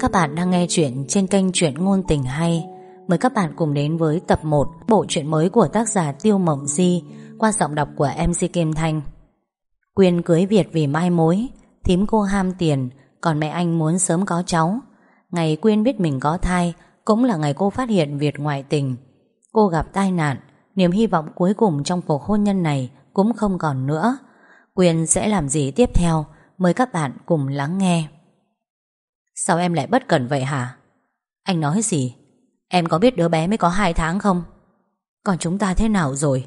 Các bạn đang nghe chuyện trên kênh Chuyện Ngôn Tình Hay. Mời các bạn cùng đến với tập 1 Bộ truyện mới của tác giả Tiêu Mộng Di, Qua giọng đọc của MC Kim Thanh. Quyên cưới Việt vì mai mối, Thím cô ham tiền, Còn mẹ anh muốn sớm có cháu. Ngày Quyên biết mình có thai, Cũng là ngày cô phát hiện Việt ngoại tình. Cô gặp tai nạn, Niềm hy vọng cuối cùng trong cuộc hôn nhân này Cũng không còn nữa. Quyên sẽ làm gì tiếp theo, Mời các bạn cùng lắng nghe. Sao em lại bất cẩn vậy hả? Anh nói gì? Em có biết đứa bé mới có 2 tháng không? Còn chúng ta thế nào rồi?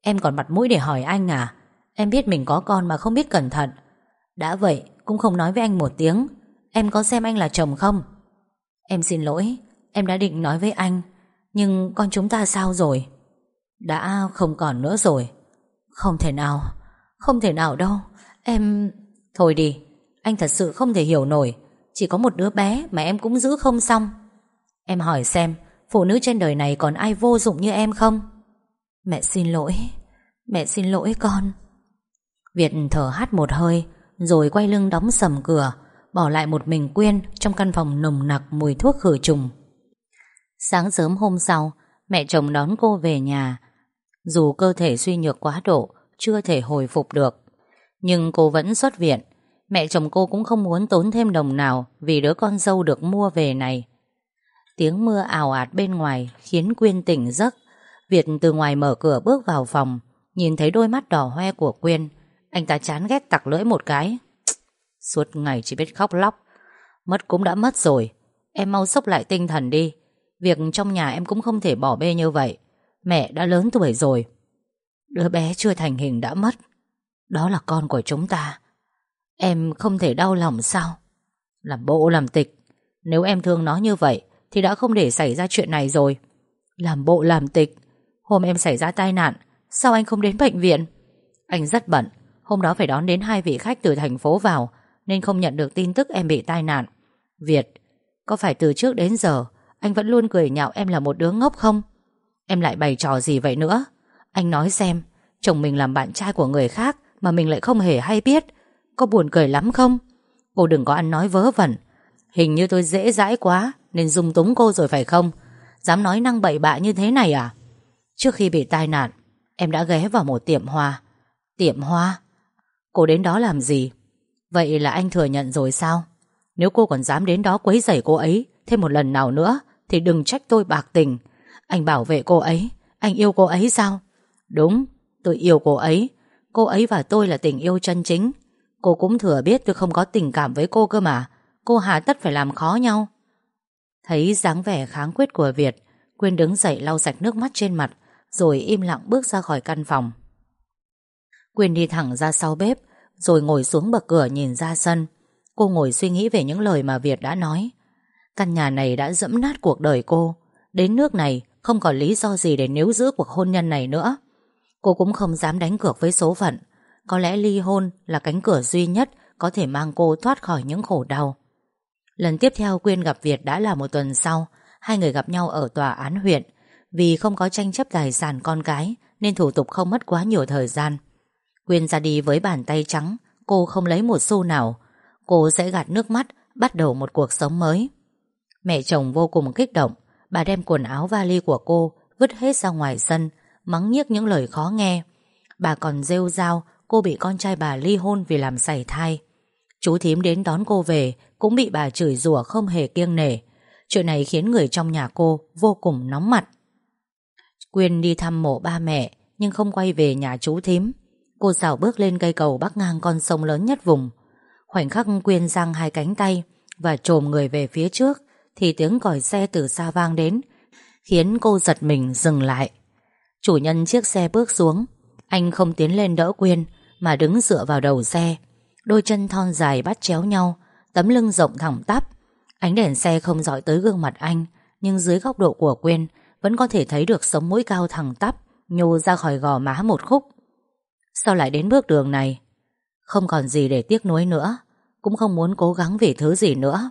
Em còn mặt mũi để hỏi anh à? Em biết mình có con mà không biết cẩn thận. Đã vậy, cũng không nói với anh một tiếng. Em có xem anh là chồng không? Em xin lỗi, Em đã định nói với anh. Nhưng con chúng ta sao rồi? Đã không còn nữa rồi. Không thể nào, Không thể nào đâu. Em... Thôi đi, Anh thật sự không thể hiểu nổi. Chỉ có một đứa bé mà em cũng giữ không xong. Em hỏi xem, Phụ nữ trên đời này còn ai vô dụng như em không? Mẹ xin lỗi, Mẹ xin lỗi con. Việt thở hắt một hơi, Rồi quay lưng đóng sầm cửa, Bỏ lại một mình Quyên Trong căn phòng nồng nặc mùi thuốc khử trùng. Sáng sớm hôm sau, Mẹ chồng đón cô về nhà. Dù cơ thể suy nhược quá độ, Chưa thể hồi phục được, Nhưng cô vẫn xuất viện. Mẹ chồng cô cũng không muốn tốn thêm đồng nào Vì đứa con dâu được mua về này. Tiếng mưa ảo ạt bên ngoài Khiến Quyên tỉnh giấc. Việt từ ngoài mở cửa bước vào phòng, Nhìn thấy đôi mắt đỏ hoe của Quyên. Anh ta chán ghét tặc lưỡi một cái. Suốt ngày chỉ biết khóc lóc. Mất cũng đã mất rồi. Em mau sốc lại tinh thần đi. Việc trong nhà em cũng không thể bỏ bê như vậy. Mẹ đã lớn tuổi rồi. Đứa bé chưa thành hình đã mất. Đó là con của chúng ta. Em không thể đau lòng sao? Làm bộ làm tịch. Nếu em thương nó như vậy, Thì đã không để xảy ra chuyện này rồi. Làm bộ làm tịch. Hôm em xảy ra tai nạn, Sao anh không đến bệnh viện? Anh rất bận. Hôm đó phải đón đến hai vị khách từ thành phố vào, Nên không nhận được tin tức em bị tai nạn. Việt, Có phải từ trước đến giờ, Anh vẫn luôn cười nhạo em là một đứa ngốc không? Em lại bày trò gì vậy nữa? Anh nói xem, Chồng mình làm bạn trai của người khác Mà mình lại không hề hay biết. Có buồn cười lắm không? Cô đừng có ăn nói vớ vẩn. Hình như tôi dễ dãi quá, Nên dung túng cô rồi phải không? Dám nói năng bậy bạ như thế này à? Trước khi bị tai nạn, Em đã ghé vào một tiệm hoa. Tiệm hoa? Cô đến đó làm gì? Vậy là anh thừa nhận rồi sao? Nếu cô còn dám đến đó quấy rầy cô ấy, Thêm một lần nào nữa, Thì đừng trách tôi bạc tình. Anh bảo vệ cô ấy, Anh yêu cô ấy sao? Đúng, tôi yêu cô ấy. Cô ấy và tôi là tình yêu chân chính. Cô cũng thừa biết tôi không có tình cảm với cô cơ mà. Cô hà tất phải làm khó nhau. Thấy dáng vẻ kháng quyết của Việt, Quyên đứng dậy lau sạch nước mắt trên mặt, Rồi im lặng bước ra khỏi căn phòng. Quyên đi thẳng ra sau bếp, Rồi ngồi xuống bậc cửa nhìn ra sân. Cô ngồi suy nghĩ về những lời mà Việt đã nói. Căn nhà này đã dẫm nát cuộc đời cô. Đến nước này, Không còn lý do gì để níu giữ cuộc hôn nhân này nữa. Cô cũng không dám đánh cược với số phận. Có lẽ ly hôn là cánh cửa duy nhất Có thể mang cô thoát khỏi những khổ đau. Lần tiếp theo Quyên gặp Việt đã là một tuần sau. Hai người gặp nhau ở tòa án huyện. Vì không có tranh chấp tài sản con cái, Nên thủ tục không mất quá nhiều thời gian. Quyên ra đi với bàn tay trắng, Cô không lấy một xu nào. Cô sẽ gạt nước mắt, Bắt đầu một cuộc sống mới. Mẹ chồng vô cùng kích động. Bà đem quần áo vali của cô Vứt hết ra ngoài sân, Mắng nhiếc những lời khó nghe. Bà còn rêu rao cô bị con trai bà ly hôn vì làm sảy thai. Chú thím đến đón cô về, Cũng bị bà chửi rủa không hề kiêng nể. Chuyện này khiến người trong nhà cô Vô cùng nóng mặt. Quyên đi thăm mộ ba mẹ, Nhưng không quay về nhà chú thím. Cô xảo bước lên cây cầu bắc ngang con sông lớn nhất vùng. Khoảnh khắc Quyên giang hai cánh tay Và trồm người về phía trước, Thì tiếng còi xe từ xa vang đến, Khiến cô giật mình dừng lại. Chủ nhân chiếc xe bước xuống anh không tiến lên đỡ Quyên, Mà đứng dựa vào đầu xe. Đôi chân thon dài bắt chéo nhau, Tấm lưng rộng thẳng tắp. Ánh đèn xe không dọi tới gương mặt anh, Nhưng dưới góc độ của Quyên Vẫn có thể thấy được sống mũi cao thẳng tắp, Nhô ra khỏi gò má một khúc. Sao lại đến bước đường này? Không còn gì để tiếc nuối nữa, Cũng không muốn cố gắng vì thứ gì nữa.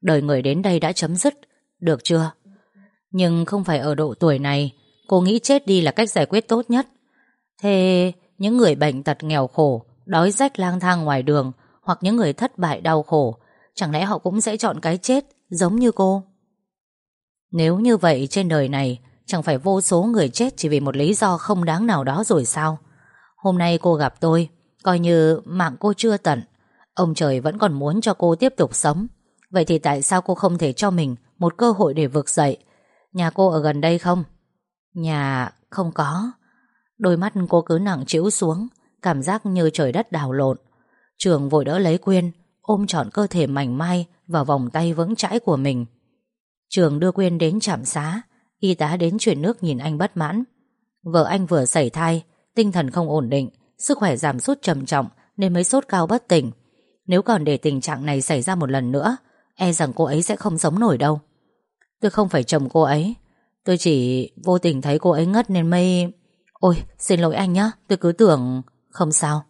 Đời người đến đây đã chấm dứt, Được chưa? Nhưng không phải ở độ tuổi này, Cô nghĩ chết đi là cách giải quyết tốt nhất. Thế những người bệnh tật nghèo khổ, Đói rách lang thang ngoài đường, Hoặc những người thất bại đau khổ, Chẳng lẽ họ cũng sẽ chọn cái chết Giống như cô? Nếu như vậy trên đời này, Chẳng phải vô số người chết Chỉ vì một lý do không đáng nào đó rồi sao? Hôm nay cô gặp tôi, Coi như mạng cô chưa tận. Ông trời vẫn còn muốn cho cô tiếp tục sống. Vậy thì tại sao cô không thể cho mình Một cơ hội để vực dậy? Nhà cô ở gần đây không? Nhà không có. Đôi mắt cô cứ nặng chịu xuống, Cảm giác như trời đất đảo lộn. Trường vội đỡ lấy Quyên, Ôm trọn cơ thể mảnh mai Vào vòng tay vững chãi của mình. Trường đưa Quyên đến trạm xá, Y tá đến chuyển nước nhìn anh bất mãn. Vợ anh vừa xảy thai, Tinh thần không ổn định, Sức khỏe giảm sút trầm trọng Nên mới sốt cao bất tỉnh. Nếu còn để tình trạng này xảy ra một lần nữa E rằng cô ấy sẽ không sống nổi đâu. Tôi không phải chồng cô ấy, Tôi chỉ vô tình thấy cô ấy ngất nên may. Ôi, xin lỗi anh nhé Tôi cứ tưởng Không sao.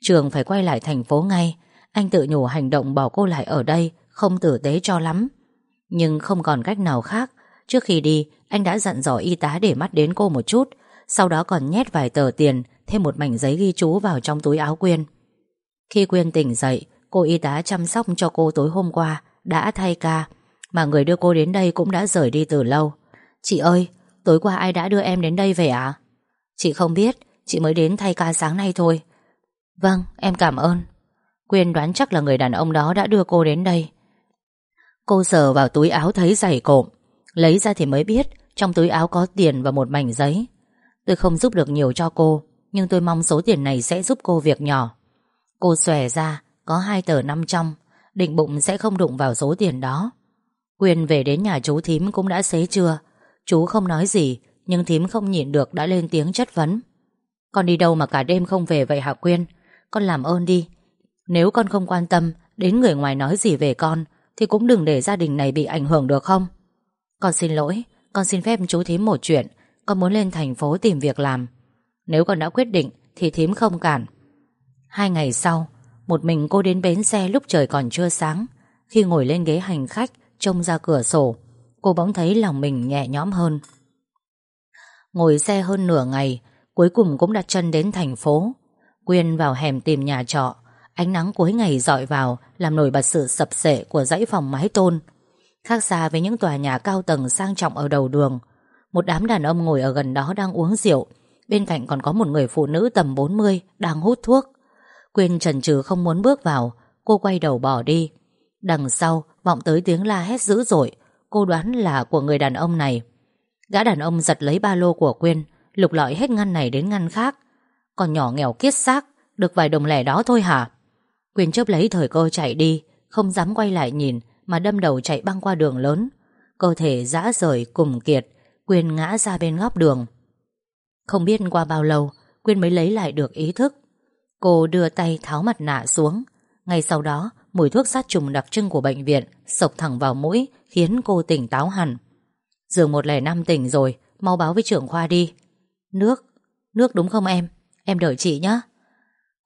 Trường phải quay lại thành phố ngay. Anh tự nhủ hành động bỏ cô lại ở đây Không tử tế cho lắm. Nhưng không còn cách nào khác. Trước khi đi, anh đã dặn dò y tá để mắt đến cô một chút. Sau đó còn nhét vài tờ tiền, Thêm một mảnh giấy ghi chú vào trong túi áo Quyên. Khi Quyên tỉnh dậy, Cô y tá chăm sóc cho cô tối hôm qua, Đã thay ca, Mà người đưa cô đến đây cũng đã rời đi từ lâu. Chị ơi, Tối qua ai đã đưa em đến đây về ạ? Chị không biết, Chị mới đến thay ca sáng nay thôi. Vâng em cảm ơn. Quyên đoán chắc là người đàn ông đó đã đưa cô đến đây. Cô sờ vào túi áo thấy giày cộm. Lấy ra thì mới biết, Trong túi áo có tiền và một mảnh giấy. Tôi không giúp được nhiều cho cô, Nhưng tôi mong số tiền này sẽ giúp cô việc nhỏ. Cô xòe ra, Có hai tờ năm trăm, Định bụng sẽ không đụng vào số tiền đó. Quyên về đến nhà chú thím cũng đã xế chưa Chú không nói gì nhưng thím không nhịn được đã lên tiếng chất vấn. Con đi đâu mà cả đêm không về vậy hả Quyên? Con làm ơn đi. Nếu con không quan tâm Đến người ngoài nói gì về con, Thì cũng đừng để gia đình này bị ảnh hưởng được không? Con xin lỗi, Con xin phép chú thím một chuyện. Con muốn lên thành phố tìm việc làm. Nếu con đã quyết định, Thì thím không cản. Hai ngày sau, Một mình cô đến bến xe lúc trời còn chưa sáng. Khi ngồi lên ghế hành khách, Trông ra cửa sổ, Cô bỗng thấy lòng mình nhẹ nhõm hơn. Ngồi xe hơn nửa ngày, Cuối cùng cũng đặt chân đến thành phố. Quyên vào hẻm tìm nhà trọ, Ánh nắng cuối ngày dọi vào, Làm nổi bật sự sập sệ của dãy phòng mái tôn. Khác xa với những tòa nhà cao tầng sang trọng ở đầu đường, Một đám đàn ông ngồi ở gần đó đang uống rượu. Bên cạnh còn có một người phụ nữ tầm 40 Đang hút thuốc. Quyên trần trừ không muốn bước vào, Cô quay đầu bỏ đi. Đằng sau, vọng tới tiếng la hét dữ dội, Cô đoán là của người đàn ông này. Gã đàn ông giật lấy ba lô của Quyên, Lục lọi hết ngăn này đến ngăn khác. Còn nhỏ nghèo kiết xác, Được vài đồng lẻ đó thôi hả? Quyên chớp lấy thời cơ chạy đi, Không dám quay lại nhìn, Mà đâm đầu chạy băng qua đường lớn. Cơ thể dã rời cùng kiệt, Quyên ngã ra bên góc đường. Không biết qua bao lâu, Quyên mới lấy lại được ý thức. Cô đưa tay tháo mặt nạ xuống. Ngay sau đó, Mùi thuốc sát trùng đặc trưng của bệnh viện Sộc thẳng vào mũi, Khiến cô tỉnh táo hẳn. Giường 105 tỉnh rồi Mau báo với trưởng khoa đi. Nước, nước đúng không em? Em đợi chị nhé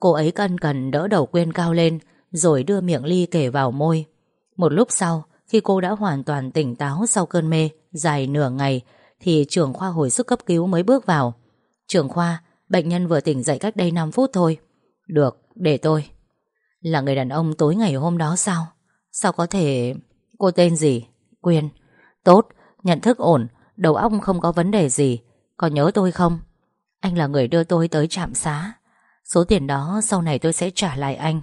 Cô ấy cân cần đỡ đầu quyên cao lên Rồi đưa miệng ly kể vào môi. Một lúc sau Khi cô đã hoàn toàn tỉnh táo sau cơn mê Dài nửa ngày Thì trưởng khoa hồi sức cấp cứu mới bước vào. Trưởng khoa Bệnh nhân vừa tỉnh dậy cách đây 5 phút thôi. Được, để tôi. Là người đàn ông tối ngày hôm đó sao? Sao có thể Cô tên gì? Quyên. Tốt, nhận thức ổn, Đầu óc không có vấn đề gì. Còn nhớ tôi không? Anh là người đưa tôi tới trạm xá. Số tiền đó sau này tôi sẽ trả lại anh.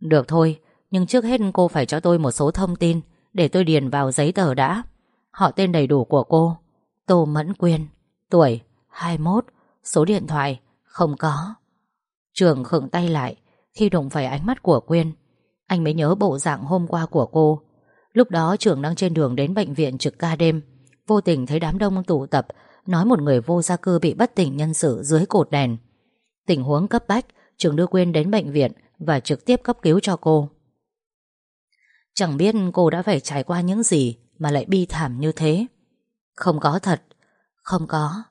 Được thôi, Nhưng trước hết cô phải cho tôi một số thông tin Để tôi điền vào giấy tờ đã. Họ tên đầy đủ của cô. Tô Mẫn Quyên, Tuổi 21 Số điện thoại Không có. Trường khựng tay lại Khi đụng phải ánh mắt của Quyên. Anh mới nhớ bộ dạng hôm qua của cô. Lúc đó trưởng đang trên đường đến bệnh viện trực ca đêm. Vô tình thấy đám đông tụ tập, Nói một người vô gia cư bị bất tỉnh nhân sự dưới cột đèn. Tình huống cấp bách Trường đưa Quyên đến bệnh viện Và trực tiếp cấp cứu cho cô. Chẳng biết cô đã phải trải qua những gì Mà lại bi thảm như thế. Không có thật, Không có.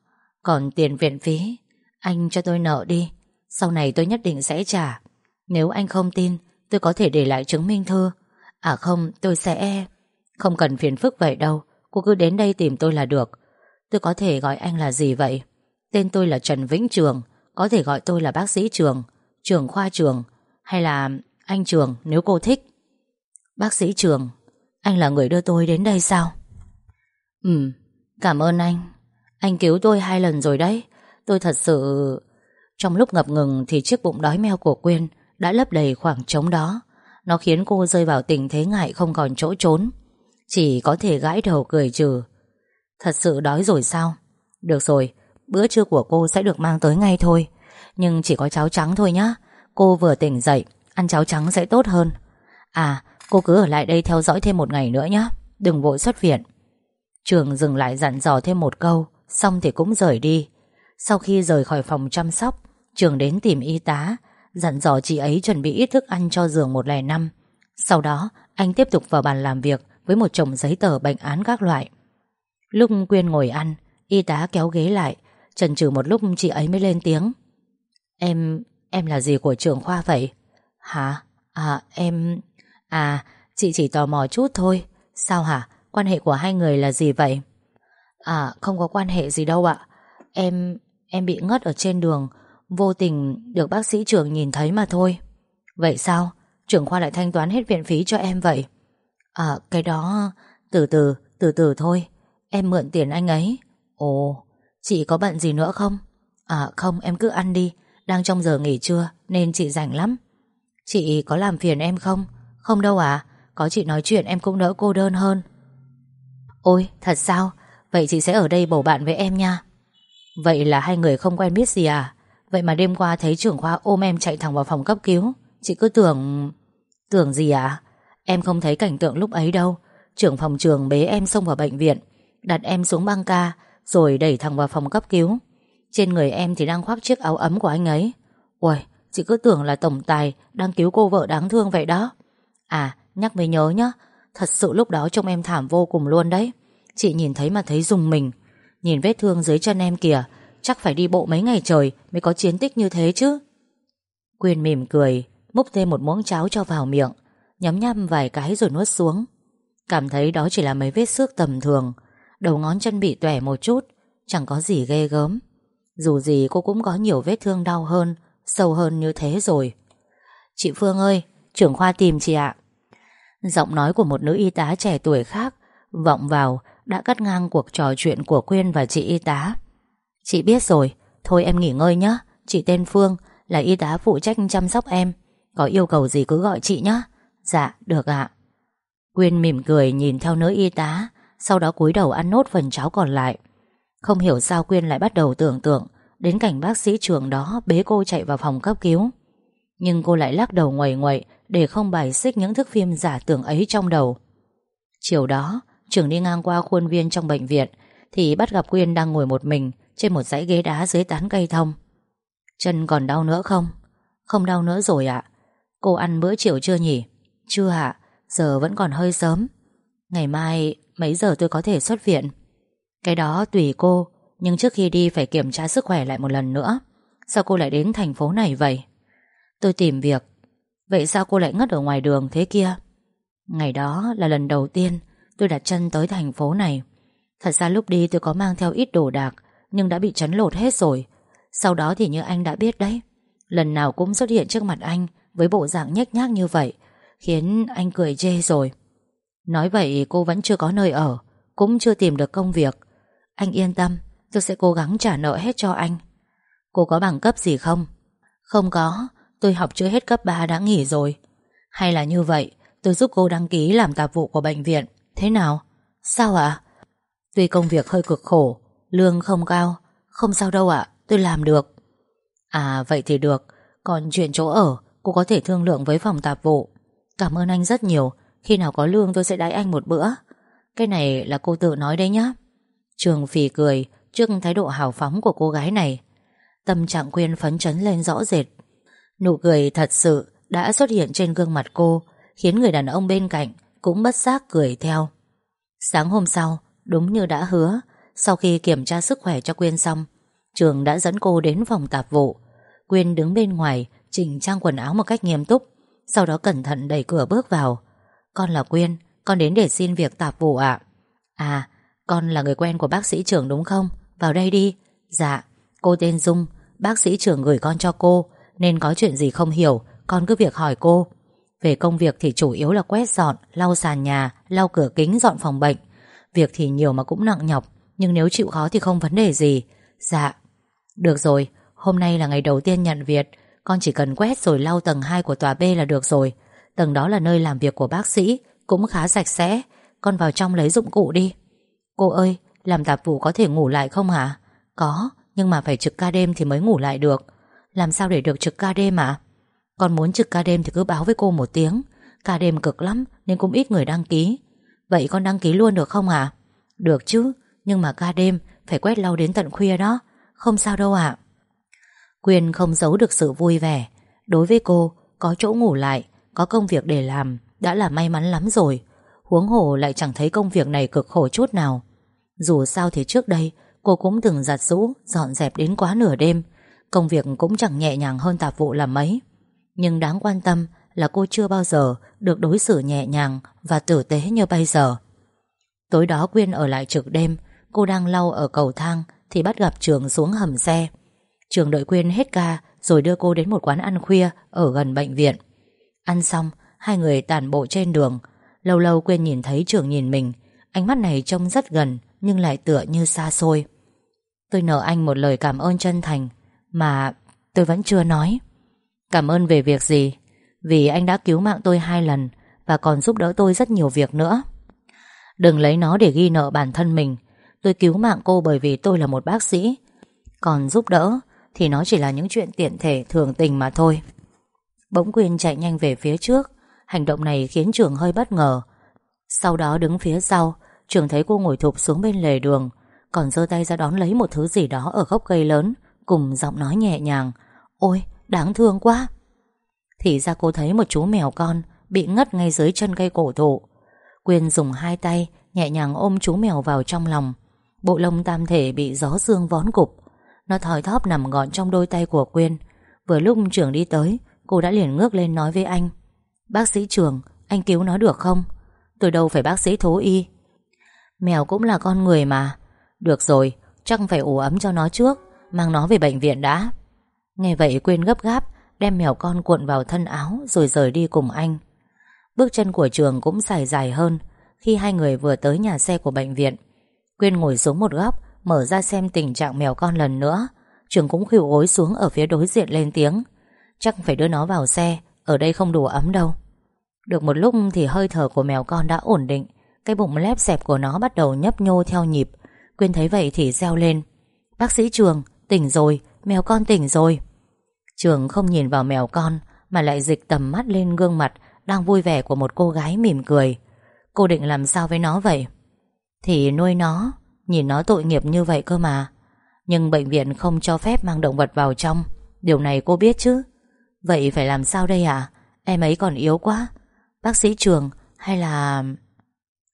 Còn tiền viện phí, Anh cho tôi nợ đi. Sau này tôi nhất định sẽ trả. Nếu anh không tin, Tôi có thể để lại chứng minh thư. À không, tôi sẽ Không cần phiền phức vậy đâu. Cô cứ đến đây tìm tôi là được. Tôi có thể gọi anh là gì vậy? Tên tôi là Trần Vĩnh Trường, Có thể gọi tôi là bác sĩ Trường Trường khoa Trường, Hay là anh Trường nếu cô thích. Bác sĩ Trường, Anh là người đưa tôi đến đây sao? Ừ Cảm ơn anh. Anh cứu tôi hai lần rồi đấy. Tôi thật sự, Trong lúc ngập ngừng thì chiếc bụng đói meo của Quyên Đã lấp đầy khoảng trống đó. Nó khiến cô rơi vào tình thế ngại không còn chỗ trốn. Chỉ có thể gãi đầu cười trừ. Thật sự đói rồi sao? Được rồi, Bữa trưa của cô sẽ được mang tới ngay thôi. Nhưng chỉ có cháo trắng thôi nhá. Cô vừa tỉnh dậy, Ăn cháo trắng sẽ tốt hơn. À cô cứ ở lại đây theo dõi thêm một ngày nữa nhé Đừng vội xuất viện. Trường dừng lại dặn dò thêm một câu, Xong thì cũng rời đi. Sau khi rời khỏi phòng chăm sóc, Trường đến tìm y tá. Dặn dò chị ấy chuẩn bị ít thức ăn cho giường 105 Sau đó anh tiếp tục vào bàn làm việc Với một chồng giấy tờ bệnh án các loại Lúc Quyên ngồi ăn Y tá kéo ghế lại Chần chừ một lúc chị ấy mới lên tiếng Em, em là gì của trường khoa vậy? Hả? À, em... À, chị chỉ tò mò chút thôi Sao hả? Quan hệ của hai người là gì vậy? À, không có quan hệ gì đâu ạ Em... em bị ngất ở trên đường Vô tình được bác sĩ trưởng nhìn thấy mà thôi Vậy sao? Trưởng khoa lại thanh toán hết viện phí cho em vậy? À, cái đó... Từ từ, từ từ thôi Em mượn tiền anh ấy Ồ, chị có bận gì nữa không? À không, em cứ ăn đi Đang trong giờ nghỉ trưa Nên chị rảnh lắm Chị có làm phiền em không? Không đâu à Có chị nói chuyện em cũng đỡ cô đơn hơn Ôi, thật sao? Vậy chị sẽ ở đây bầu bạn với em nha Vậy là hai người không quen biết gì à? Vậy mà đêm qua thấy trưởng khoa ôm em chạy thẳng vào phòng cấp cứu. Chị cứ tưởng... Tưởng gì à? Em không thấy cảnh tượng lúc ấy đâu. Trưởng phòng trường bế em xông vào bệnh viện, Đặt em xuống băng ca, Rồi đẩy thẳng vào phòng cấp cứu. Trên người em thì đang khoác chiếc áo ấm của anh ấy. Ôi Chị cứ tưởng là tổng tài Đang cứu cô vợ đáng thương vậy đó. À nhắc mới nhớ nhá, Thật sự lúc đó trông em thảm vô cùng luôn đấy. Chị nhìn thấy mà thấy dùng mình. Nhìn vết thương dưới chân em kìa Chắc phải đi bộ mấy ngày trời Mới có chiến tích như thế chứ. Quyên mỉm cười, Múc thêm một muỗng cháo cho vào miệng, Nhấm nhăm vài cái rồi nuốt xuống. Cảm thấy đó chỉ là mấy vết xước tầm thường, Đầu ngón chân bị tuẻ một chút, Chẳng có gì ghê gớm. Dù gì cô cũng có nhiều vết thương đau hơn, Sâu hơn như thế rồi. Chị Phương ơi, Trưởng khoa tìm chị ạ. Giọng nói của một nữ y tá trẻ tuổi khác Vọng vào Đã cắt ngang cuộc trò chuyện của Quyên và chị y tá. Chị biết rồi. Thôi em nghỉ ngơi nhé Chị tên Phương, Là y tá phụ trách chăm sóc em. Có yêu cầu gì cứ gọi chị nhé Dạ được ạ. Quyên mỉm cười nhìn theo nữ y tá, Sau đó cúi đầu ăn nốt phần cháo còn lại. Không hiểu sao Quyên lại bắt đầu tưởng tượng Đến cảnh bác sĩ trường đó Bế cô chạy vào phòng cấp cứu. Nhưng cô lại lắc đầu ngoầy ngoậy Để không bài xích những thức phim giả tưởng ấy trong đầu. Chiều đó, Trường đi ngang qua khuôn viên trong bệnh viện Thì bắt gặp Quyên đang ngồi một mình. Trên một dãy ghế đá dưới tán cây thông. Chân còn đau nữa không? Không đau nữa rồi ạ. Cô ăn bữa chiều chưa nhỉ? Chưa ạ, Giờ vẫn còn hơi sớm. Ngày mai, mấy giờ tôi có thể xuất viện? Cái đó tùy cô, Nhưng trước khi đi phải kiểm tra sức khỏe lại một lần nữa. Sao cô lại đến thành phố này vậy? Tôi tìm việc. Vậy sao cô lại ngất ở ngoài đường thế kia? Ngày đó là lần đầu tiên Tôi đặt chân tới thành phố này. Thật ra lúc đi tôi có mang theo ít đồ đạc nhưng đã bị chấn lột hết rồi. Sau đó thì như anh đã biết đấy, Lần nào cũng xuất hiện trước mặt anh Với bộ dạng nhếch nhác như vậy, Khiến anh cười chê rồi. Nói vậy cô vẫn chưa có nơi ở, Cũng chưa tìm được công việc. Anh yên tâm, Tôi sẽ cố gắng trả nợ hết cho anh. Cô có bằng cấp gì không? Không có, Tôi học chưa hết cấp 3 đã nghỉ rồi. Hay là như vậy, Tôi giúp cô đăng ký làm tạp vụ của bệnh viện. Thế nào? Sao ạ? Tuy công việc hơi cực khổ Lương không cao. Không sao đâu ạ, Tôi làm được. À vậy thì được. Còn chuyện chỗ ở, Cô có thể thương lượng với phòng tạp vụ. Cảm ơn anh rất nhiều. Khi nào có lương tôi sẽ đãi anh một bữa. Cái này là cô tự nói đấy nhá. Trường phì cười Trước thái độ hào phóng của cô gái này. Tâm trạng Quyên phấn chấn lên rõ rệt. Nụ cười thật sự Đã xuất hiện trên gương mặt cô, Khiến người đàn ông bên cạnh Cũng bất giác cười theo. Sáng hôm sau, Đúng như đã hứa sau khi kiểm tra sức khỏe cho Quyên xong, Trường đã dẫn cô đến phòng tạp vụ. Quyên đứng bên ngoài, Chỉnh trang quần áo một cách nghiêm túc, sau đó cẩn thận đẩy cửa bước vào. Con là Quyên, Con đến để xin việc tạp vụ ạ. À con là người quen của bác sĩ trưởng đúng không? Vào đây đi. Dạ cô tên Dung, Bác sĩ trưởng gửi con cho cô, Nên có chuyện gì không hiểu, Con cứ việc hỏi cô. Về công việc thì chủ yếu là quét dọn, Lau sàn nhà, Lau cửa kính, dọn phòng bệnh. Việc thì nhiều mà cũng nặng nhọc nhưng nếu chịu khó thì không vấn đề gì. Dạ. Được rồi Hôm nay là ngày đầu tiên nhận việc, Con chỉ cần quét rồi lau tầng 2 của tòa B là được rồi. Tầng đó là nơi làm việc của bác sĩ Cũng khá sạch sẽ. Con vào trong lấy dụng cụ đi. Cô ơi Làm tạp vụ có thể ngủ lại không hả? Có Nhưng mà phải trực ca đêm thì mới ngủ lại được. Làm sao để được trực ca đêm à Con muốn trực ca đêm thì cứ báo với cô một tiếng. Ca đêm cực lắm Nên cũng ít người đăng ký. Vậy con đăng ký luôn được không à Được chứ nhưng mà ca đêm Phải quét lau đến tận khuya đó. Không sao đâu ạ. Quyên không giấu được sự vui vẻ. Đối với cô Có chỗ ngủ lại Có công việc để làm Đã là may mắn lắm rồi. Huống hồ lại chẳng thấy công việc này cực khổ chút nào. Dù sao thì trước đây Cô cũng từng giặt rũ Dọn dẹp đến quá nửa đêm. Công việc cũng chẳng nhẹ nhàng hơn tạp vụ là mấy. Nhưng đáng quan tâm là cô chưa bao giờ được đối xử nhẹ nhàng và tử tế như bây giờ. Tối đó Quyên ở lại trực đêm, cô đang lau ở cầu thang thì bắt gặp Trường xuống hầm xe. Trường đợi Quyên hết ca rồi đưa cô đến một quán ăn khuya ở gần bệnh viện. Ăn xong, hai người tản bộ trên đường. Lâu lâu Quyên nhìn thấy Trường nhìn mình, ánh mắt này trông rất gần nhưng lại tựa như xa xôi. Tôi nợ anh một lời cảm ơn chân thành mà tôi vẫn chưa nói. Cảm ơn về việc gì? Vì anh đã cứu mạng tôi hai lần Và còn giúp đỡ tôi rất nhiều việc nữa Đừng lấy nó để ghi nợ bản thân mình Tôi cứu mạng cô bởi vì tôi là một bác sĩ. Còn giúp đỡ Thì nó chỉ là những chuyện tiện thể thường tình mà thôi. Bỗng Quyên chạy nhanh về phía trước. Hành động này khiến trường hơi bất ngờ. Sau đó đứng phía sau, Trường thấy cô ngồi thụp xuống bên lề đường, Còn giơ tay ra đón lấy một thứ gì đó Ở gốc cây lớn, Cùng giọng nói nhẹ nhàng, Ôi, đáng thương quá. Thì ra cô thấy một chú mèo con Bị ngất ngay dưới chân cây cổ thụ. Quyên dùng hai tay Nhẹ nhàng ôm chú mèo vào trong lòng. Bộ lông tam thể bị gió sương vón cục. Nó thòi thóp nằm gọn trong đôi tay của Quyên. Vừa lúc trưởng đi tới, Cô đã liền ngước lên nói với anh. Bác sĩ trường Anh cứu nó được không? Tôi đâu phải bác sĩ thú y. Mèo cũng là con người mà. Được rồi, Chắc phải ủ ấm cho nó trước, Mang nó về bệnh viện đã. Nghe vậy Quyên gấp gáp, Đem mèo con cuộn vào thân áo Rồi rời đi cùng anh. Bước chân của trường cũng dài dài hơn Khi hai người vừa tới nhà xe của bệnh viện. Quyên ngồi xuống một góc Mở ra xem tình trạng mèo con lần nữa. Trường cũng khỉu gối xuống ở phía đối diện lên tiếng. Chắc phải đưa nó vào xe Ở đây không đủ ấm đâu. Được một lúc thì hơi thở của mèo con đã ổn định. Cái bụng lép xẹp của nó bắt đầu nhấp nhô theo nhịp. Quyên thấy vậy thì reo lên. Bác sĩ Trường, tỉnh rồi Mèo con tỉnh rồi. Trường không nhìn vào mèo con Mà lại dịch tầm mắt lên gương mặt Đang vui vẻ của một cô gái mỉm cười. Cô định làm sao với nó vậy? Thì nuôi nó, Nhìn nó tội nghiệp như vậy cơ mà. Nhưng bệnh viện không cho phép mang động vật vào trong. Điều này cô biết chứ? Vậy phải làm sao đây à Em ấy còn yếu quá. Bác sĩ Trường hay là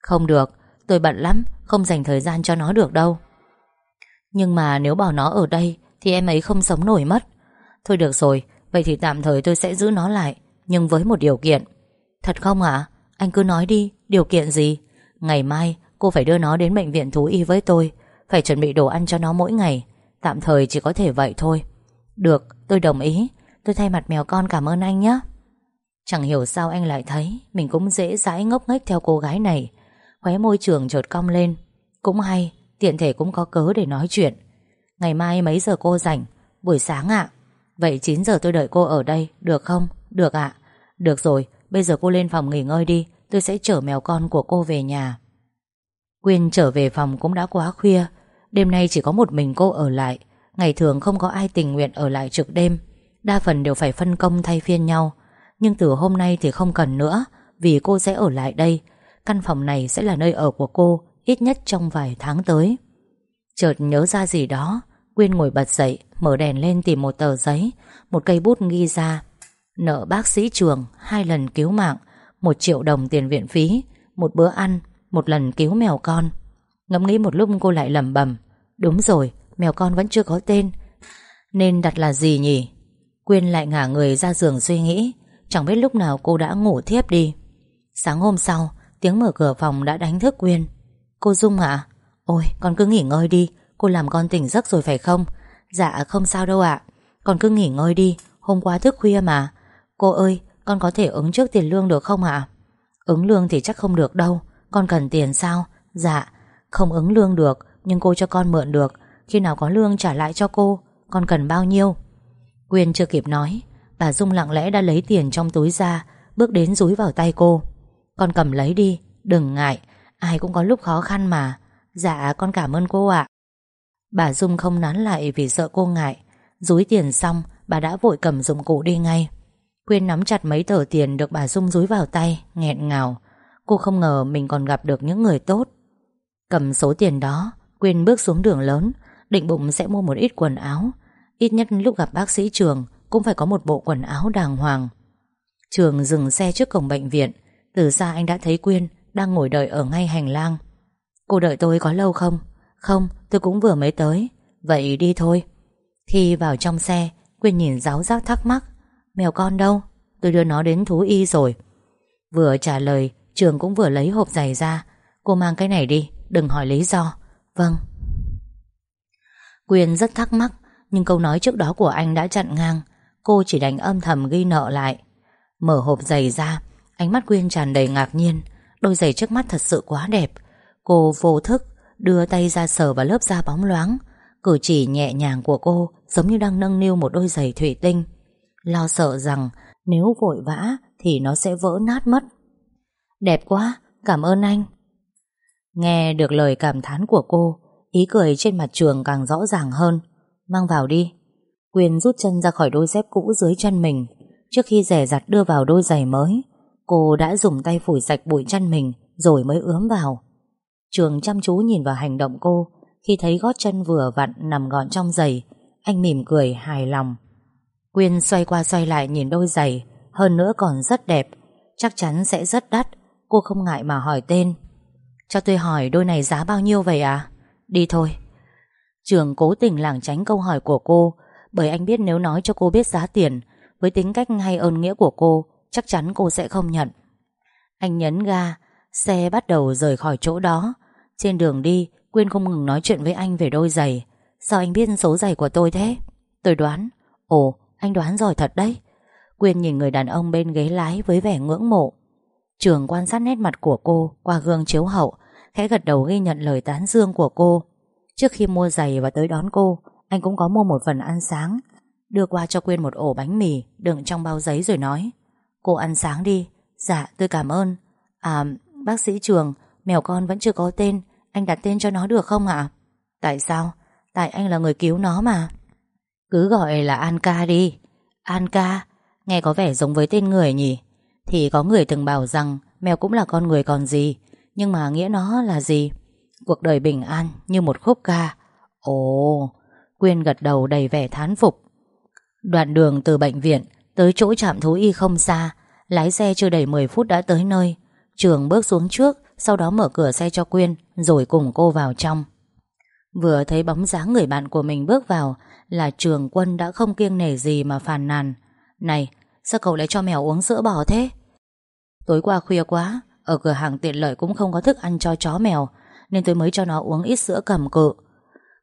Không được, Tôi bận lắm, Không dành thời gian cho nó được đâu. Nhưng mà nếu bỏ nó ở đây, Thì em ấy không sống nổi mất. Thôi được rồi, Vậy thì tạm thời tôi sẽ giữ nó lại, Nhưng với một điều kiện. Thật không ạ? Anh cứ nói đi, Điều kiện gì? Ngày mai cô phải đưa nó đến bệnh viện thú y với tôi. Phải chuẩn bị đồ ăn cho nó mỗi ngày. Tạm thời chỉ có thể vậy thôi. Được, tôi đồng ý. Tôi thay mặt mèo con cảm ơn anh nhé. Chẳng hiểu sao anh lại thấy Mình cũng dễ dãi ngốc nghếch theo cô gái này. Khóe môi trường chợt cong lên. Cũng hay, tiện thể cũng có cớ để nói chuyện. Ngày mai mấy giờ cô rảnh? Buổi sáng ạ. Vậy 9 giờ tôi đợi cô ở đây Được không? Được ạ. Được rồi, bây giờ cô lên phòng nghỉ ngơi đi. Tôi sẽ chở mèo con của cô về nhà. Quyên trở về phòng cũng đã quá khuya. Đêm nay chỉ có một mình cô ở lại. Ngày thường không có ai tình nguyện ở lại trực đêm. Đa phần đều phải phân công thay phiên nhau. Nhưng từ hôm nay thì không cần nữa, Vì cô sẽ ở lại đây. Căn phòng này sẽ là nơi ở của cô, Ít nhất trong vài tháng tới. Chợt nhớ ra gì đó, Quyên ngồi bật dậy, Mở đèn lên tìm một tờ giấy, Một cây bút ghi ra. Nợ bác sĩ trường, Hai lần cứu mạng, Một triệu đồng tiền viện phí, Một bữa ăn một lần cứu mèo con. Ngẫm nghĩ một lúc cô lại lẩm bẩm, Đúng rồi, Mèo con vẫn chưa có tên, Nên đặt là gì nhỉ? Quyên lại ngả người ra giường suy nghĩ, Chẳng biết lúc nào cô đã ngủ thiếp đi. Sáng hôm sau, Tiếng mở cửa phòng đã đánh thức Quyên. Cô Dung ạ. Ôi, con cứ nghỉ ngơi đi, Cô làm con tỉnh giấc rồi phải không? Dạ không sao đâu ạ. Con cứ nghỉ ngơi đi, Hôm qua thức khuya mà. Cô ơi, con có thể ứng trước tiền lương được không ạ? Ứng lương thì chắc không được đâu con cần tiền sao? Dạ Không ứng lương được, Nhưng cô cho con mượn được. Khi nào có lương trả lại cho cô, Con cần bao nhiêu? Quyên chưa kịp nói, Bà Dung lặng lẽ đã lấy tiền trong túi ra, Bước đến rúi vào tay cô. Con cầm lấy đi, Đừng ngại, Ai cũng có lúc khó khăn mà. Dạ con cảm ơn cô ạ. Bà Dung không nán lại vì sợ cô ngại. Rúi tiền xong, Bà đã vội cầm dụng cụ đi ngay. Quyên nắm chặt mấy tờ tiền được bà Dung rúi vào tay, nghẹn ngào. Cô không ngờ mình còn gặp được những người tốt. Cầm số tiền đó Quyên bước xuống đường lớn Định bụng sẽ mua một ít quần áo. Ít nhất lúc gặp bác sĩ Trường Cũng phải có một bộ quần áo đàng hoàng. Trường dừng xe trước cổng bệnh viện. Từ xa anh đã thấy Quyên Đang ngồi đợi ở ngay hành lang. Cô đợi tôi có lâu không? Không, tôi cũng vừa mới tới. Vậy đi thôi. Khi vào trong xe Quyên nhìn giáo giác thắc mắc. Mèo con đâu? Tôi đưa nó đến thú y rồi. Vừa trả lời Trường cũng vừa lấy hộp giày ra. Cô mang cái này đi, đừng hỏi lý do. Vâng. Quyên rất thắc mắc Nhưng câu nói trước đó của anh đã chặn ngang. Cô chỉ đánh âm thầm ghi nợ lại. Mở hộp giày ra Ánh mắt Quyên tràn đầy ngạc nhiên. Đôi giày trước mắt thật sự quá đẹp. Cô vô thức đưa tay ra sờ vào lớp da bóng loáng. Cử chỉ nhẹ nhàng của cô Giống như đang nâng niu một đôi giày thủy tinh. Lo sợ rằng Nếu vội vã thì nó sẽ vỡ nát mất. Đẹp quá, cảm ơn anh. Nghe được lời cảm thán của cô Ý cười trên mặt trường càng rõ ràng hơn. Mang vào đi. Quyên rút chân ra khỏi đôi dép cũ dưới chân mình. Trước khi rẻ rặt đưa vào đôi giày mới Cô đã dùng tay phủi sạch bụi chân mình Rồi mới ướm vào. Trường chăm chú nhìn vào hành động cô. Khi thấy gót chân vừa vặn nằm gọn trong giày Anh mỉm cười hài lòng. Quyên xoay qua xoay lại nhìn đôi giày Hơn nữa còn rất đẹp. Chắc chắn sẽ rất đắt. Cô không ngại mà hỏi tên. Cho tôi hỏi đôi này giá bao nhiêu vậy à Đi thôi. Trường cố tình lảng tránh câu hỏi của cô, Bởi anh biết nếu nói cho cô biết giá tiền, Với tính cách hay ơn nghĩa của cô, Chắc chắn cô sẽ không nhận. Anh nhấn ga, Xe bắt đầu rời khỏi chỗ đó. Trên đường đi, Quyên không ngừng nói chuyện với anh về đôi giày. Sao anh biết số giày của tôi thế? Tôi đoán. Ồ, anh đoán giỏi thật đấy. Quyên nhìn người đàn ông bên ghế lái với vẻ ngưỡng mộ. Trường quan sát nét mặt của cô Qua gương chiếu hậu, Khẽ gật đầu ghi nhận lời tán dương của cô. Trước khi mua giày và tới đón cô, Anh cũng có mua một phần ăn sáng. Đưa qua cho Quyên một ổ bánh mì Đựng trong bao giấy rồi nói, Cô ăn sáng đi. Dạ tôi cảm ơn. À bác sĩ Trường, Mèo con vẫn chưa có tên, Anh đặt tên cho nó được không ạ? Tại sao? Tại anh là người cứu nó mà. Cứ gọi là An Ca đi. An Ca Nghe có vẻ giống với tên người nhỉ. Thì có người từng bảo rằng Mèo cũng là con người còn gì, Nhưng mà nghĩa nó là gì? Cuộc đời bình an như một khúc ca. Ồ, Quyên gật đầu đầy vẻ thán phục. Đoạn đường từ bệnh viện Tới chỗ trạm thú y không xa, Lái xe chưa đầy 10 phút đã tới nơi. Trường bước xuống trước, Sau đó mở cửa xe cho Quyên, Rồi cùng cô vào trong. Vừa thấy bóng dáng người bạn của mình bước vào, Là trường quân đã không kiêng nể gì mà phàn nàn. Này, Sao cậu lại cho mèo uống sữa bò thế? Tối qua khuya quá, Ở cửa hàng tiện lợi cũng không có thức ăn cho chó mèo, Nên tôi mới cho nó uống ít sữa cầm cự.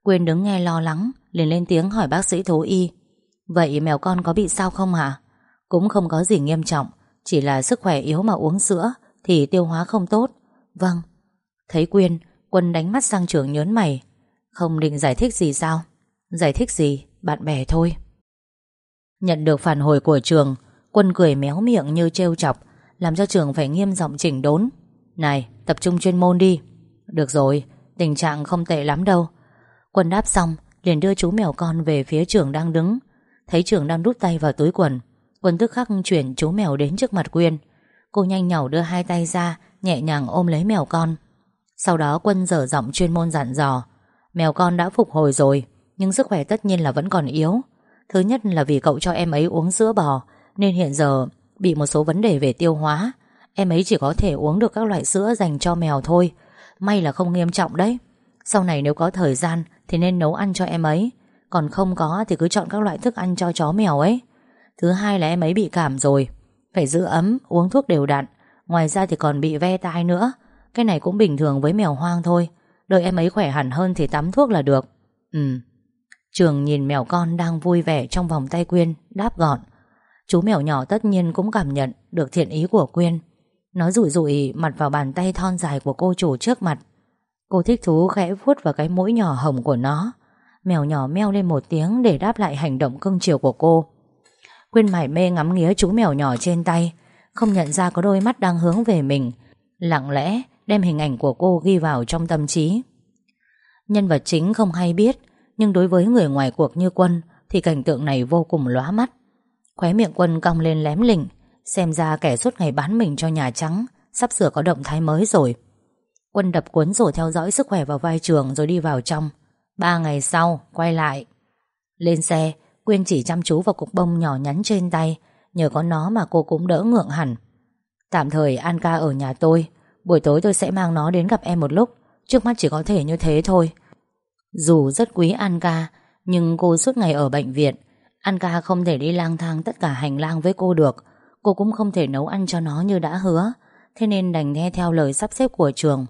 Quyên đứng nghe lo lắng, liền lên tiếng hỏi bác sĩ thú y, Vậy mèo con có bị sao không hả? Cũng không có gì nghiêm trọng, Chỉ là sức khỏe yếu mà uống sữa Thì tiêu hóa không tốt. Vâng. Thấy Quyên Quân đánh mắt sang trường nhớn mày, Không định giải thích gì sao? Giải thích gì? Bạn bè thôi. Nhận được phản hồi của trường Quân cười méo miệng như trêu chọc làm cho trường phải nghiêm giọng chỉnh đốn. Này, tập trung chuyên môn đi. Được rồi, Tình trạng không tệ lắm đâu. Quân đáp xong, liền đưa chú mèo con về phía trường đang đứng. Thấy trường đang đút tay vào túi quần, Quân tức khắc chuyển chú mèo đến trước mặt Quyên. Cô nhanh nhỏ đưa hai tay ra, Nhẹ nhàng ôm lấy mèo con. Sau đó Quân dở giọng chuyên môn dặn dò. Mèo con đã phục hồi rồi, Nhưng sức khỏe tất nhiên là vẫn còn yếu. Thứ nhất là vì cậu cho em ấy uống sữa bò, Nên hiện giờ bị một số vấn đề về tiêu hóa. Em ấy chỉ có thể uống được các loại sữa dành cho mèo thôi. May là không nghiêm trọng đấy. Sau này nếu có thời gian Thì nên nấu ăn cho em ấy. Còn không có thì cứ chọn các loại thức ăn cho chó mèo ấy. Thứ hai là em ấy bị cảm rồi. Phải giữ ấm, uống thuốc đều đặn. Ngoài ra thì còn bị ve tai nữa. Cái này cũng bình thường với mèo hoang thôi. Đợi em ấy khỏe hẳn hơn thì tắm thuốc là được. Ừ. Trường nhìn mèo con đang vui vẻ trong vòng tay Quyên Đáp gọn. Chú mèo nhỏ tất nhiên cũng cảm nhận được thiện ý của Quyên. Nó rủi rủi mặt vào bàn tay thon dài của cô chủ trước mặt. Cô thích thú khẽ vuốt vào cái mũi nhỏ hồng của nó. Mèo nhỏ meo lên một tiếng Để đáp lại hành động cưng chiều của cô. Quyên mải mê ngắm nghía chú mèo nhỏ trên tay, Không nhận ra có đôi mắt đang hướng về mình, Lặng lẽ đem hình ảnh của cô ghi vào trong tâm trí. Nhân vật chính không hay biết, Nhưng đối với người ngoài cuộc như Quân Thì cảnh tượng này vô cùng lóa mắt. Khóe miệng Quân cong lên lém lỉnh, Xem ra kẻ suốt ngày bán mình cho Nhà Trắng Sắp sửa có động thái mới rồi. Quân đập cuốn sổ theo dõi sức khỏe vào vai trường Rồi đi vào trong. Ba ngày sau, quay lại. Lên xe, Quyên chỉ chăm chú vào cục bông nhỏ nhắn trên tay, Nhờ có nó mà cô cũng đỡ ngượng hẳn. Tạm thời An ca ở nhà tôi, Buổi tối tôi sẽ mang nó đến gặp em một lúc, Trước mắt chỉ có thể như thế thôi. Dù rất quý An ca, Nhưng cô suốt ngày ở bệnh viện An ca không thể đi lang thang tất cả hành lang với cô được. Cô cũng không thể nấu ăn cho nó như đã hứa. Thế nên đành nghe theo lời sắp xếp của trường.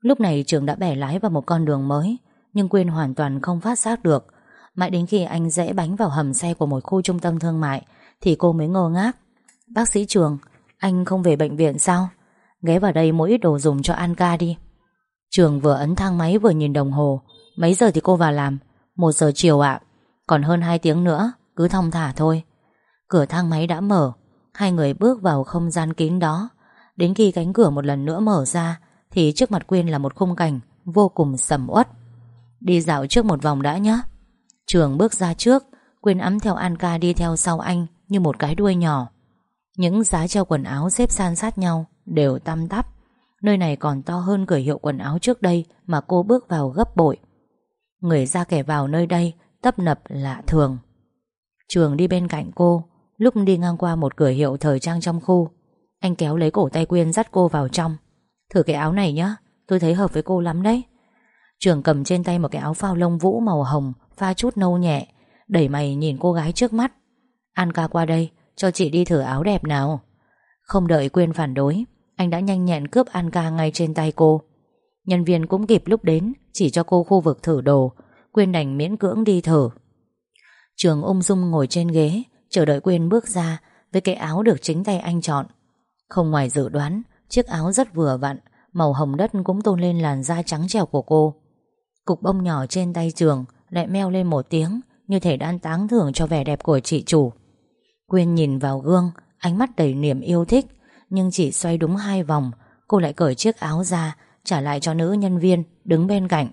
Lúc này trường đã bẻ lái vào một con đường mới, Nhưng Quyên hoàn toàn không phát giác được. Mãi đến khi anh rẽ bánh vào hầm xe của một khu trung tâm thương mại, Thì cô mới ngơ ngác. Bác sĩ trường, Anh không về bệnh viện sao? Ghé vào đây mỗi ít đồ dùng cho An ca đi. Trường vừa ấn thang máy vừa nhìn đồng hồ. Mấy giờ thì cô vào làm? Một giờ chiều ạ. Còn hơn hai tiếng nữa. Cứ thong thả thôi. Cửa thang máy đã mở, Hai người bước vào không gian kín đó. Đến khi cánh cửa một lần nữa mở ra, Thì trước mặt Quyên là một khung cảnh Vô cùng sầm uất. Đi dạo trước một vòng đã nhé Trường bước ra trước, Quyên ấm theo An ca đi theo sau anh Như một cái đuôi nhỏ. Những giá treo quần áo xếp san sát nhau Đều tăm tắp. Nơi này còn to hơn cửa hiệu quần áo trước đây Mà cô bước vào gấp bội. Người ra kẻ vào nơi đây Tấp nập lạ thường. Trường đi bên cạnh cô, Lúc đi ngang qua một cửa hiệu thời trang trong khu. Anh kéo lấy cổ tay Quyên dắt cô vào trong. Thử cái áo này nhá, Tôi thấy hợp với cô lắm đấy. Trường cầm trên tay một cái áo phao lông vũ màu hồng, Pha chút nâu nhẹ, Đẩy mày nhìn cô gái trước mắt. An ca qua đây, Cho chị đi thử áo đẹp nào. Không đợi Quyên phản đối, Anh đã nhanh nhẹn cướp An ca ngay trên tay cô. Nhân viên cũng kịp lúc đến, Chỉ cho cô khu vực thử đồ. Quyên đành miễn cưỡng đi thử. Trường ung dung ngồi trên ghế, Chờ đợi Quyên bước ra Với cái áo được chính tay anh chọn. Không ngoài dự đoán, Chiếc áo rất vừa vặn, Màu hồng đất cũng tôn lên làn da trắng trẻo của cô. Cục bông nhỏ trên tay trường Lại meo lên một tiếng, Như thể đang táng thưởng cho vẻ đẹp của chị chủ. Quyên nhìn vào gương, Ánh mắt đầy niềm yêu thích, Nhưng chỉ xoay đúng hai vòng, Cô lại cởi chiếc áo ra, Trả lại cho nữ nhân viên đứng bên cạnh.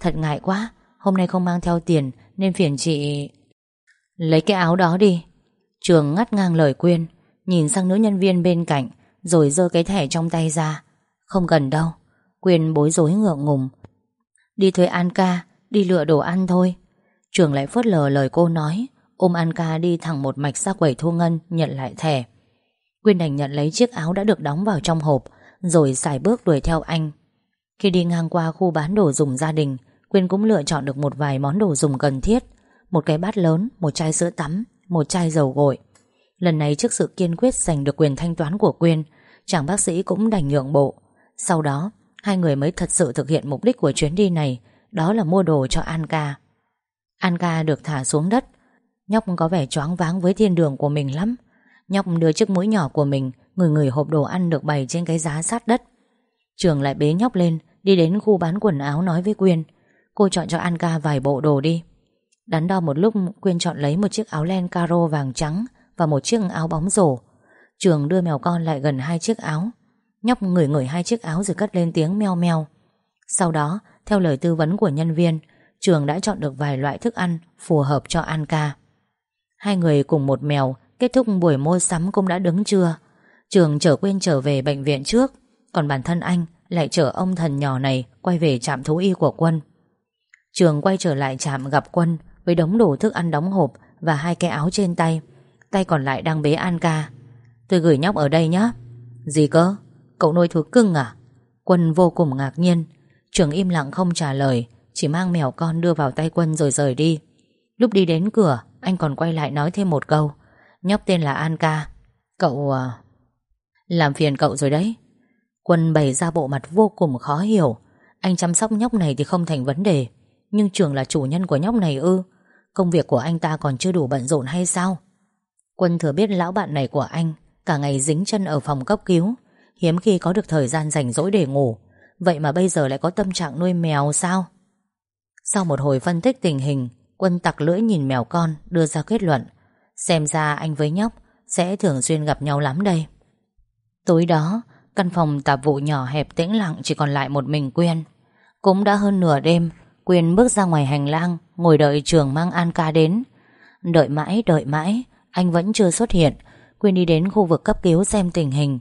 Thật ngại quá, Hôm nay không mang theo tiền, Nên phiền chị Lấy cái áo đó đi. Trường ngắt ngang lời Quyên, Nhìn sang nữ nhân viên bên cạnh, Rồi giơ cái thẻ trong tay ra. Không cần đâu, Quyên bối rối ngượng ngùng. Đi thuê An ca, Đi lựa đồ ăn thôi. Trường lại phớt lờ lời cô nói, Ôm An ca đi thẳng một mạch ra quầy thu ngân, Nhận lại thẻ. Quyên đành nhận lấy chiếc áo đã được đóng vào trong hộp, Rồi xài bước đuổi theo anh. Khi đi ngang qua khu bán đồ dùng gia đình, Quyên cũng lựa chọn được một vài món đồ dùng cần thiết một cái bát lớn, một chai sữa tắm Một chai dầu gội. Lần này trước sự kiên quyết giành được quyền thanh toán của Quyên Chàng bác sĩ cũng đành nhượng bộ. Sau đó Hai người mới thật sự thực hiện mục đích của chuyến đi này Đó là mua đồ cho An ca. An ca được thả xuống đất. Nhóc có vẻ choáng váng với thiên đường của mình lắm. Nhóc đưa chiếc mũi nhỏ của mình Người người hộp đồ ăn được bày trên cái giá sát đất. Trường lại bế nhóc lên Đi đến khu bán quần áo nói với Quyên. Cô chọn cho An ca vài bộ đồ đi. Đắn đo một lúc, Quyên chọn lấy một chiếc áo len caro vàng trắng Và một chiếc áo bóng rổ. Trường đưa mèo con lại gần hai chiếc áo. Nhóc ngửi ngửi hai chiếc áo rồi cất lên tiếng meo meo. Sau đó, Theo lời tư vấn của nhân viên, Trường đã chọn được vài loại thức ăn Phù hợp cho An ca. Hai người cùng một mèo, Kết thúc buổi mua sắm cũng đã đứng trưa. Trường chở quên trở về bệnh viện trước, Còn bản thân anh lại chở ông thần nhỏ này Quay về trạm thú y của quân. Trường quay trở lại trạm gặp quân với đống đồ thức ăn đóng hộp và hai cái áo trên tay. Tay còn lại đang bế An ca. Tôi gửi nhóc ở đây nhé. Gì cơ? Cậu nuôi thú cưng à? Quân vô cùng ngạc nhiên. Trường im lặng không trả lời, chỉ mang mèo con đưa vào tay Quân rồi rời đi. Lúc đi đến cửa, anh còn quay lại nói thêm một câu. Nhóc tên là An ca. Cậu... À... Làm phiền cậu rồi đấy. Quân bày ra bộ mặt vô cùng khó hiểu. Anh chăm sóc nhóc này thì không thành vấn đề. Nhưng trường là chủ nhân của nhóc này ư Công việc của anh ta còn chưa đủ bận rộn hay sao? Quân thừa biết lão bạn này của anh Cả ngày dính chân ở phòng cấp cứu. Hiếm khi có được thời gian rảnh rỗi để ngủ. Vậy mà bây giờ lại có tâm trạng nuôi mèo sao? Sau một hồi phân tích tình hình, Quân tặc lưỡi nhìn mèo con, Đưa ra kết luận. Xem ra anh với nhóc Sẽ thường xuyên gặp nhau lắm đây. Tối đó, Căn phòng tạp vụ nhỏ hẹp tĩnh lặng Chỉ còn lại một mình Quyên. Cũng đã hơn nửa đêm Quyên bước ra ngoài hành lang, Ngồi đợi trường mang An ca đến. Đợi mãi đợi mãi, Anh vẫn chưa xuất hiện. Quyên đi đến khu vực cấp cứu xem tình hình.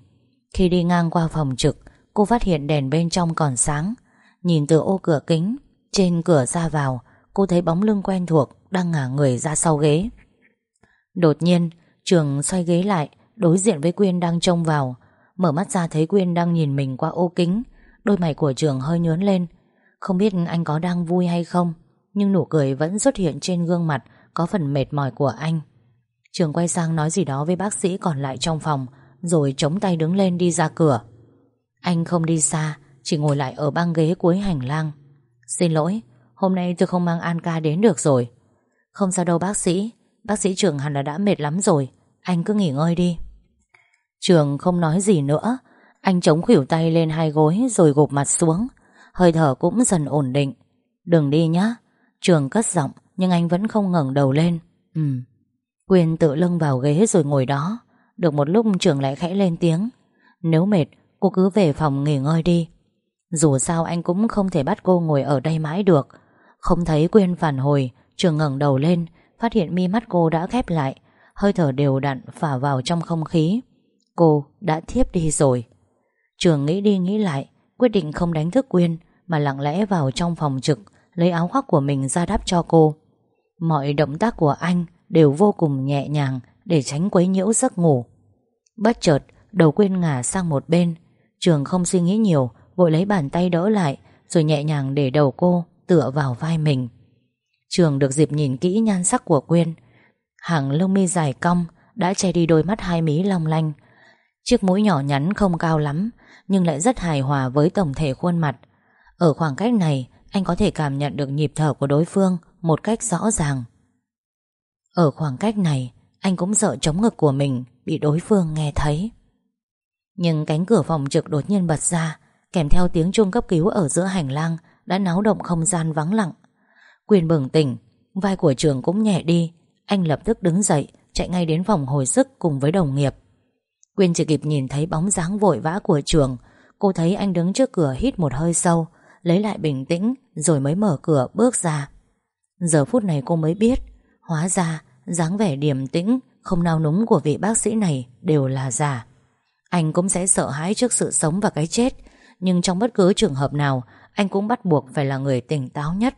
Khi đi ngang qua phòng trực, Cô phát hiện đèn bên trong còn sáng. Nhìn từ ô cửa kính, Trên cửa ra vào, Cô thấy bóng lưng quen thuộc Đang ngả người ra sau ghế. Đột nhiên, Trường xoay ghế lại, Đối diện với Quyên đang trông vào. Mở mắt ra thấy Quyên đang nhìn mình qua ô kính. Đôi mày của Trường hơi nhớn lên không biết anh có đang vui hay không, Nhưng nụ cười vẫn xuất hiện trên gương mặt, Có phần mệt mỏi của anh. Trường quay sang nói gì đó với bác sĩ còn lại trong phòng, Rồi chống tay đứng lên đi ra cửa. Anh không đi xa, Chỉ ngồi lại ở băng ghế cuối hành lang. Xin lỗi, Hôm nay tôi không mang An ca đến được rồi. Không sao đâu bác sĩ Bác sĩ Trường hẳn là đã mệt lắm rồi, Anh cứ nghỉ ngơi đi. Trường không nói gì nữa, Anh chống khuỷu tay lên hai gối Rồi gục mặt xuống. Hơi thở cũng dần ổn định. Đừng đi nhá. Trường cất giọng, Nhưng anh vẫn không ngẩng đầu lên. Ừ. Quyên tự lưng vào ghế rồi ngồi đó. Được một lúc, trường lại khẽ lên tiếng. Nếu mệt, cô cứ về phòng nghỉ ngơi đi. Dù sao, anh cũng không thể bắt cô ngồi ở đây mãi được. Không thấy Quyên phản hồi, Trường ngẩng đầu lên, Phát hiện mi mắt cô đã khép lại. Hơi thở đều đặn phả vào trong không khí. Cô đã thiếp đi rồi. Trường nghĩ đi nghĩ lại Quyết định không đánh thức Quyên, Mà lặng lẽ vào trong phòng trực, Lấy áo khoác của mình ra đắp cho cô. Mọi động tác của anh Đều vô cùng nhẹ nhàng Để tránh quấy nhiễu giấc ngủ. Bất chợt, đầu Quyên ngả sang một bên. Trường không suy nghĩ nhiều, Vội lấy bàn tay đỡ lại, Rồi nhẹ nhàng để đầu cô tựa vào vai mình. Trường được dịp nhìn kỹ nhan sắc của Quyên. Hàng lông mi dài cong Đã che đi đôi mắt hai mí long lanh. Chiếc mũi nhỏ nhắn không cao lắm nhưng lại rất hài hòa với tổng thể khuôn mặt. Ở khoảng cách này, Anh có thể cảm nhận được nhịp thở của đối phương Một cách rõ ràng. Ở khoảng cách này, Anh cũng sợ chống ngực của mình Bị đối phương nghe thấy. Nhưng cánh cửa phòng trực đột nhiên bật ra, Kèm theo tiếng chuông cấp cứu ở giữa hành lang Đã náo động không gian vắng lặng. Quyền bừng tỉnh, Vai của trường cũng nhẹ đi, Anh lập tức đứng dậy, Chạy ngay đến phòng hồi sức cùng với đồng nghiệp. Quyên chỉ kịp nhìn thấy bóng dáng vội vã của trường. Cô thấy anh đứng trước cửa hít một hơi sâu, Lấy lại bình tĩnh, Rồi mới mở cửa bước ra. Giờ phút này cô mới biết, Hóa ra dáng vẻ điềm tĩnh, Không nao núng của vị bác sĩ này Đều là giả. Anh cũng sẽ sợ hãi trước sự sống và cái chết, Nhưng trong bất cứ trường hợp nào, Anh cũng bắt buộc phải là người tỉnh táo nhất.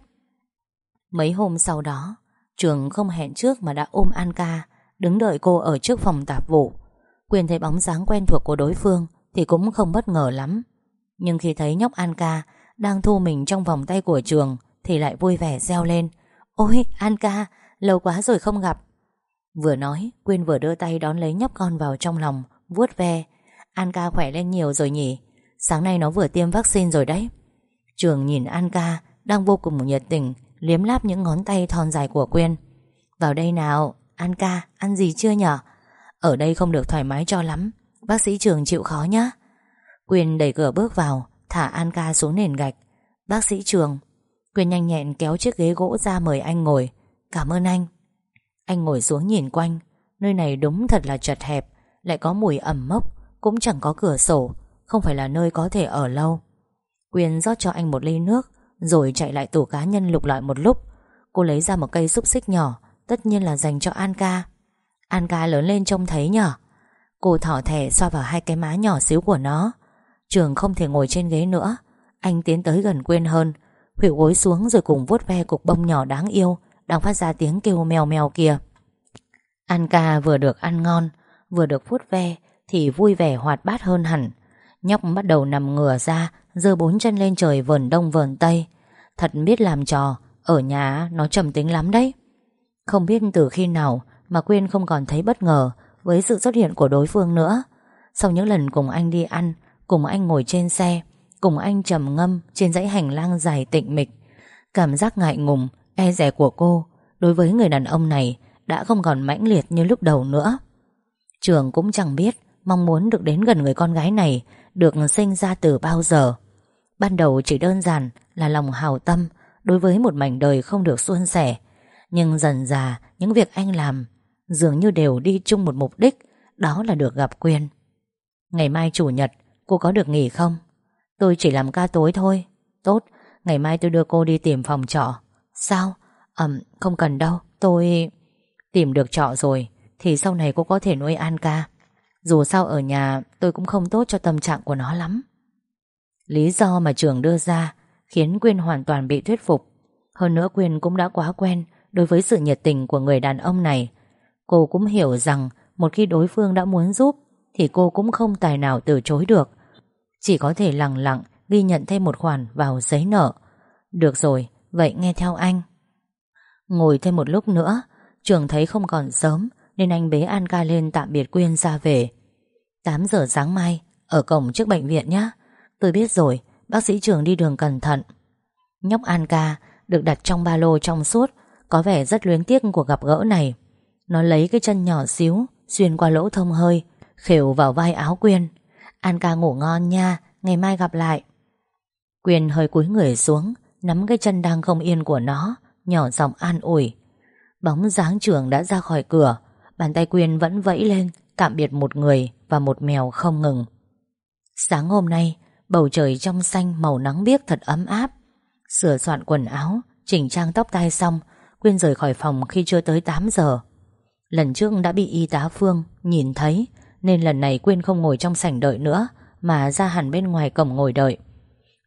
Mấy hôm sau đó, Trường không hẹn trước mà đã ôm An ca Đứng đợi cô ở trước phòng tạp vụ. Quyền thấy bóng dáng quen thuộc của đối phương Thì cũng không bất ngờ lắm. Nhưng khi thấy nhóc An ca Đang thu mình trong vòng tay của trường Thì lại vui vẻ reo lên. Ôi An ca Lâu quá rồi không gặp. Vừa nói, Quyên vừa đưa tay đón lấy nhóc con vào trong lòng, vuốt ve. An ca khỏe lên nhiều rồi nhỉ? Sáng nay nó vừa tiêm vaccine rồi đấy. Trường nhìn An ca Đang vô cùng nhiệt tình, Liếm láp những ngón tay thon dài của Quyên. Vào đây nào An ca ăn gì chưa nhở? Ở đây không được thoải mái cho lắm. Bác sĩ trường chịu khó nhá. Quyền đẩy cửa bước vào, Thả An ca xuống nền gạch. Bác sĩ trường. Quyền nhanh nhẹn kéo chiếc ghế gỗ ra mời anh ngồi. Cảm ơn anh. Anh ngồi xuống nhìn quanh. Nơi này đúng thật là chật hẹp, Lại có mùi ẩm mốc, Cũng chẳng có cửa sổ, Không phải là nơi có thể ở lâu. Quyền rót cho anh một ly nước, Rồi chạy lại tủ cá nhân lục lọi một lúc. Cô lấy ra một cây xúc xích nhỏ, Tất nhiên là dành cho An ca. An ca lớn lên trông thấy nhở? Cô thỏ thẻ so vào hai cái má nhỏ xíu của nó. Trường không thể ngồi trên ghế nữa. Anh tiến tới gần quên hơn. Hữu gối xuống rồi cùng vuốt ve cục bông nhỏ đáng yêu Đang phát ra tiếng kêu mèo mèo kia. An ca vừa được ăn ngon, Vừa được vuốt ve Thì vui vẻ hoạt bát hơn hẳn. Nhóc bắt đầu nằm ngửa ra, giơ bốn chân lên trời vờn đông vờn tây. Thật biết làm trò, Ở nhà nó trầm tính lắm đấy. Không biết từ khi nào mà Quyên không còn thấy bất ngờ với sự xuất hiện của đối phương nữa. Sau những lần cùng anh đi ăn, cùng anh ngồi trên xe, cùng anh trầm ngâm trên dãy hành lang dài tịnh mịch, cảm giác ngại ngùng, e rẻ của cô đối với người đàn ông này đã không còn mãnh liệt như lúc đầu nữa. Trường cũng chẳng biết Mong muốn được đến gần người con gái này Được sinh ra từ bao giờ Ban đầu chỉ đơn giản là lòng hào tâm Đối với một mảnh đời không được suôn sẻ Nhưng dần dà Những việc anh làm Dường như đều đi chung một mục đích, Đó là được gặp Quyên. Ngày mai chủ nhật, Cô có được nghỉ không? Tôi chỉ làm ca tối thôi. Tốt, Ngày mai tôi đưa cô đi tìm phòng trọ. Sao? Ẩm không cần đâu, Tôi Tìm được trọ rồi, Thì sau này cô có thể nuôi An ca. Dù sao ở nhà, tôi cũng không tốt cho tâm trạng của nó lắm. Lý do mà trường đưa ra Khiến Quyên hoàn toàn bị thuyết phục. Hơn nữa Quyên cũng đã quá quen Đối với sự nhiệt tình của người đàn ông này. Cô cũng hiểu rằng Một khi đối phương đã muốn giúp Thì cô cũng không tài nào từ chối được. Chỉ có thể lặng lặng Ghi nhận thêm một khoản vào giấy nợ. Được rồi, vậy nghe theo anh. Ngồi thêm một lúc nữa Trường thấy không còn sớm Nên anh bế An ca lên tạm biệt Quyên ra về. 8 giờ sáng mai Ở cổng trước bệnh viện nhé Tôi biết rồi Bác sĩ trường đi đường cẩn thận. Nhóc An ca được đặt trong ba lô trong suốt Có vẻ rất luyến tiếc cuộc gặp gỡ này. Nó lấy cái chân nhỏ xíu, Xuyên qua lỗ thông hơi, Khều vào vai áo Quyên. An ca ngủ ngon nha, Ngày mai gặp lại. Quyên hơi cúi người xuống, Nắm cái chân đang không yên của nó, Nhỏ giọng an ủi. Bóng dáng trường đã ra khỏi cửa, Bàn tay Quyên vẫn vẫy lên, Tạm biệt một người và một mèo không ngừng. Sáng hôm nay, Bầu trời trong xanh màu nắng biếc thật ấm áp. Sửa soạn quần áo, Chỉnh trang tóc tai xong, Quyên rời khỏi phòng khi chưa tới 8 giờ. Lần trước đã bị y tá Phương Nhìn thấy, Nên lần này Quyên không ngồi trong sảnh đợi nữa, Mà ra hẳn bên ngoài cổng ngồi đợi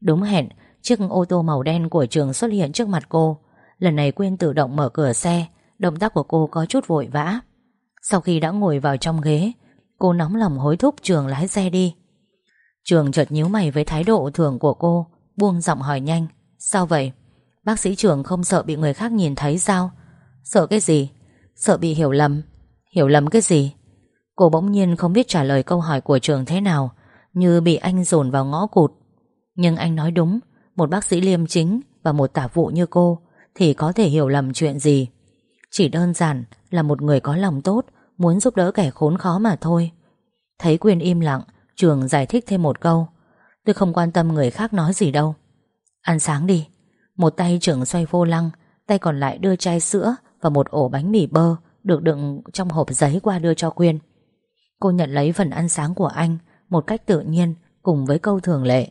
Đúng hẹn, Chiếc ô tô màu đen của trường xuất hiện trước mặt cô Lần này Quyên tự động mở cửa xe, Động tác của cô có chút vội vã Sau khi đã ngồi vào trong ghế, Cô nóng lòng hối thúc trường lái xe đi Trường chợt nhíu mày với thái độ thường của cô, Buông giọng hỏi nhanh, Sao vậy? Bác sĩ trường không sợ bị người khác nhìn thấy sao? Sợ cái gì? Sợ bị hiểu lầm. Hiểu lầm cái gì? Cô bỗng nhiên không biết trả lời câu hỏi của trường thế nào, Như bị anh dồn vào ngõ cụt. Nhưng anh nói đúng, Một bác sĩ liêm chính Và một tả vụ như cô Thì có thể hiểu lầm chuyện gì. Chỉ đơn giản là một người có lòng tốt, Muốn giúp đỡ kẻ khốn khó mà thôi. Thấy Quyên im lặng, Trường giải thích thêm một câu. Tôi không quan tâm người khác nói gì đâu. Ăn sáng đi. Một tay trưởng xoay vô lăng, Tay còn lại đưa chai sữa và một ổ bánh mì bơ Được đựng trong hộp giấy qua đưa cho Quyên Cô nhận lấy phần ăn sáng của anh Một cách tự nhiên Cùng với câu thường lệ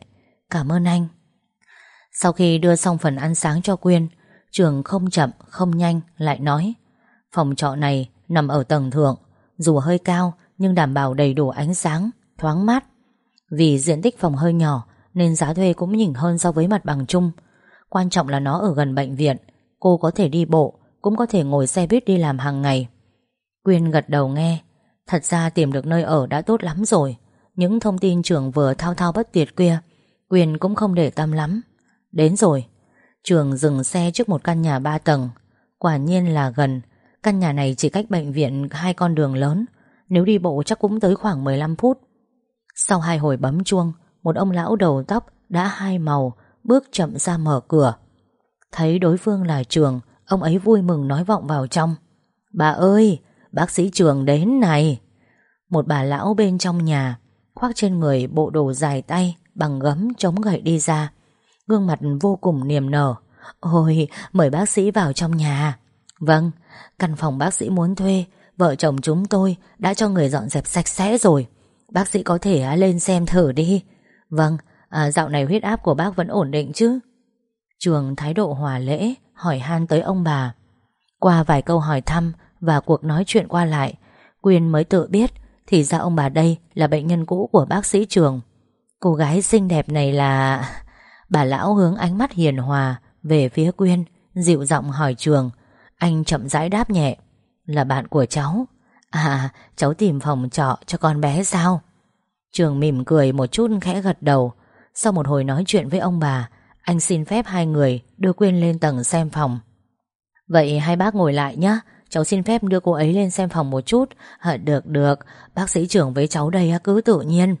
Cảm ơn anh Sau khi đưa xong phần ăn sáng cho Quyên Trường không chậm không nhanh lại nói Phòng trọ này nằm ở tầng thượng Dù hơi cao nhưng đảm bảo đầy đủ ánh sáng thoáng mát. Vì diện tích phòng hơi nhỏ nên giá thuê cũng nhỉnh hơn so với mặt bằng chung. Quan trọng là nó ở gần bệnh viện, cô có thể đi bộ, cũng có thể ngồi xe buýt đi làm hàng ngày. Quyên gật đầu nghe, thật ra tìm được nơi ở đã tốt lắm rồi. Những thông tin trường vừa thao thao bất tuyệt kia, Quyên cũng không để tâm lắm. Đến rồi, trường dừng xe trước một căn nhà ba tầng. Quả nhiên là gần, căn nhà này chỉ cách bệnh viện hai con đường lớn. Nếu đi bộ chắc cũng tới khoảng 15 phút. Sau hai hồi bấm chuông Một ông lão đầu tóc đã hai màu Bước chậm ra mở cửa Thấy đối phương là trường Ông ấy vui mừng nói vọng vào trong. Bà ơi Bác sĩ trường đến này. Một bà lão bên trong nhà Khoác trên người bộ đồ dài tay Bằng gấm chống gậy đi ra. Gương mặt vô cùng niềm nở. Ôi mời bác sĩ vào trong nhà. Vâng Căn phòng bác sĩ muốn thuê Vợ chồng chúng tôi đã cho người dọn dẹp sạch sẽ rồi. Bác sĩ có thể à, lên xem thử đi. Vâng à, Dạo này huyết áp của bác vẫn ổn định chứ? Trường thái độ hòa lễ. Hỏi han tới ông bà. Qua vài câu hỏi thăm Và cuộc nói chuyện qua lại, Quyên mới tự biết Thì ra ông bà đây là bệnh nhân cũ của bác sĩ Trường. Cô gái xinh đẹp này là Bà lão hướng ánh mắt hiền hòa Về phía Quyên, Dịu giọng hỏi Trường. Anh chậm rãi đáp nhẹ, Là bạn của cháu. À cháu tìm phòng trọ cho con bé sao? Trường mỉm cười một chút khẽ gật đầu. Sau một hồi nói chuyện với ông bà anh xin phép hai người đưa Quyên lên tầng xem phòng. Vậy hai bác ngồi lại nhé Cháu xin phép đưa cô ấy lên xem phòng một chút. À, Được được. Bác sĩ trưởng với cháu đây cứ tự nhiên.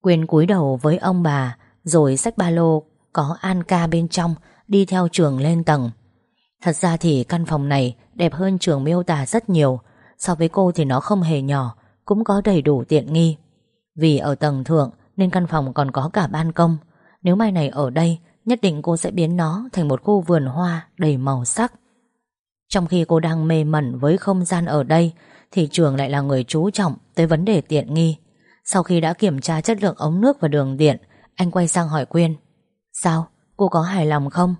Quyên cúi đầu với ông bà Rồi xách ba lô Có An ca bên trong Đi theo trường lên tầng. Thật ra thì căn phòng này đẹp hơn trường miêu tả rất nhiều. So với cô thì nó không hề nhỏ cũng có đầy đủ tiện nghi. Vì ở tầng thượng nên căn phòng còn có cả ban công. Nếu mai này ở đây, nhất định cô sẽ biến nó thành một khu vườn hoa đầy màu sắc. Trong khi cô đang mê mẩn với không gian ở đây, thì trường lại là người chú trọng tới vấn đề tiện nghi. Sau khi đã kiểm tra chất lượng ống nước và đường điện, anh quay sang hỏi Quyên. Sao? Cô có hài lòng không?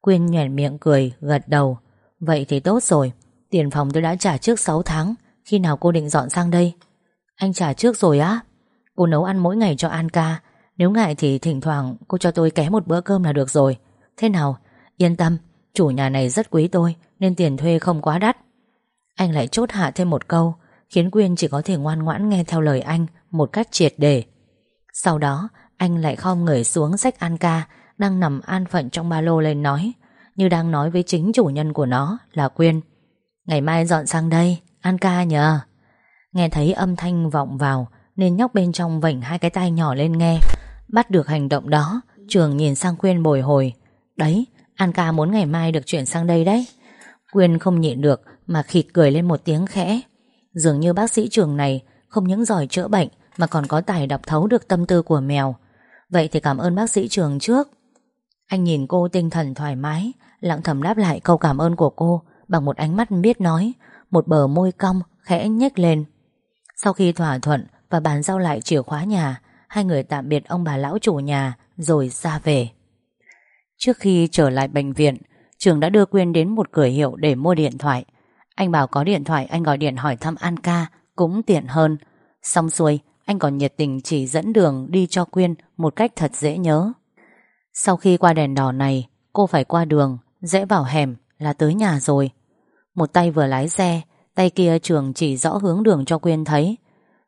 Quyên nhoẻn miệng cười, gật đầu. Vậy thì tốt rồi. Tiền phòng tôi đã trả trước 6 tháng. Khi nào cô định dọn sang đây? Anh trả trước rồi á? Cô nấu ăn mỗi ngày cho An ca. Nếu ngại thì thỉnh thoảng cô cho tôi ké một bữa cơm là được rồi. Thế nào? Yên tâm, chủ nhà này rất quý tôi nên tiền thuê không quá đắt. Anh lại chốt hạ thêm một câu khiến Quyên chỉ có thể ngoan ngoãn nghe theo lời anh một cách triệt để. Sau đó, anh lại khom người xuống sách An ca đang nằm an phận trong ba lô lên nói, như đang nói với chính chủ nhân của nó là Quyên. Ngày mai dọn sang đây, An ca nhờ. Nghe thấy âm thanh vọng vào nên nhóc bên trong vảnh hai cái tay nhỏ lên nghe. Bắt được hành động đó, Trường nhìn sang Quyên bồi hồi. Đấy, An ca muốn ngày mai được chuyển sang đây đấy. Quyên không nhịn được mà khịt cười lên một tiếng khẽ. Dường như bác sĩ trường này không những giỏi chữa bệnh mà còn có tài đọc thấu được tâm tư của mèo. Vậy thì cảm ơn bác sĩ trường trước. Anh nhìn cô tinh thần thoải mái, lặng thầm đáp lại câu cảm ơn của cô bằng một ánh mắt biết nói, một bờ môi cong khẽ nhếch lên. Sau khi thỏa thuận và bàn giao lại chìa khóa nhà, hai người tạm biệt ông bà lão chủ nhà rồi ra về. Trước khi trở lại bệnh viện, Trường đã đưa Quyên đến một cửa hiệu để mua điện thoại. Anh bảo có điện thoại anh gọi điện hỏi thăm An ca cũng tiện hơn. Xong xuôi, anh còn nhiệt tình chỉ dẫn đường đi cho Quyên một cách thật dễ nhớ. Sau khi qua đèn đỏ này, cô phải qua đường, rẽ vào hẻm là tới nhà rồi. Một tay vừa lái xe, tay kia trường chỉ rõ hướng đường cho Quyên thấy.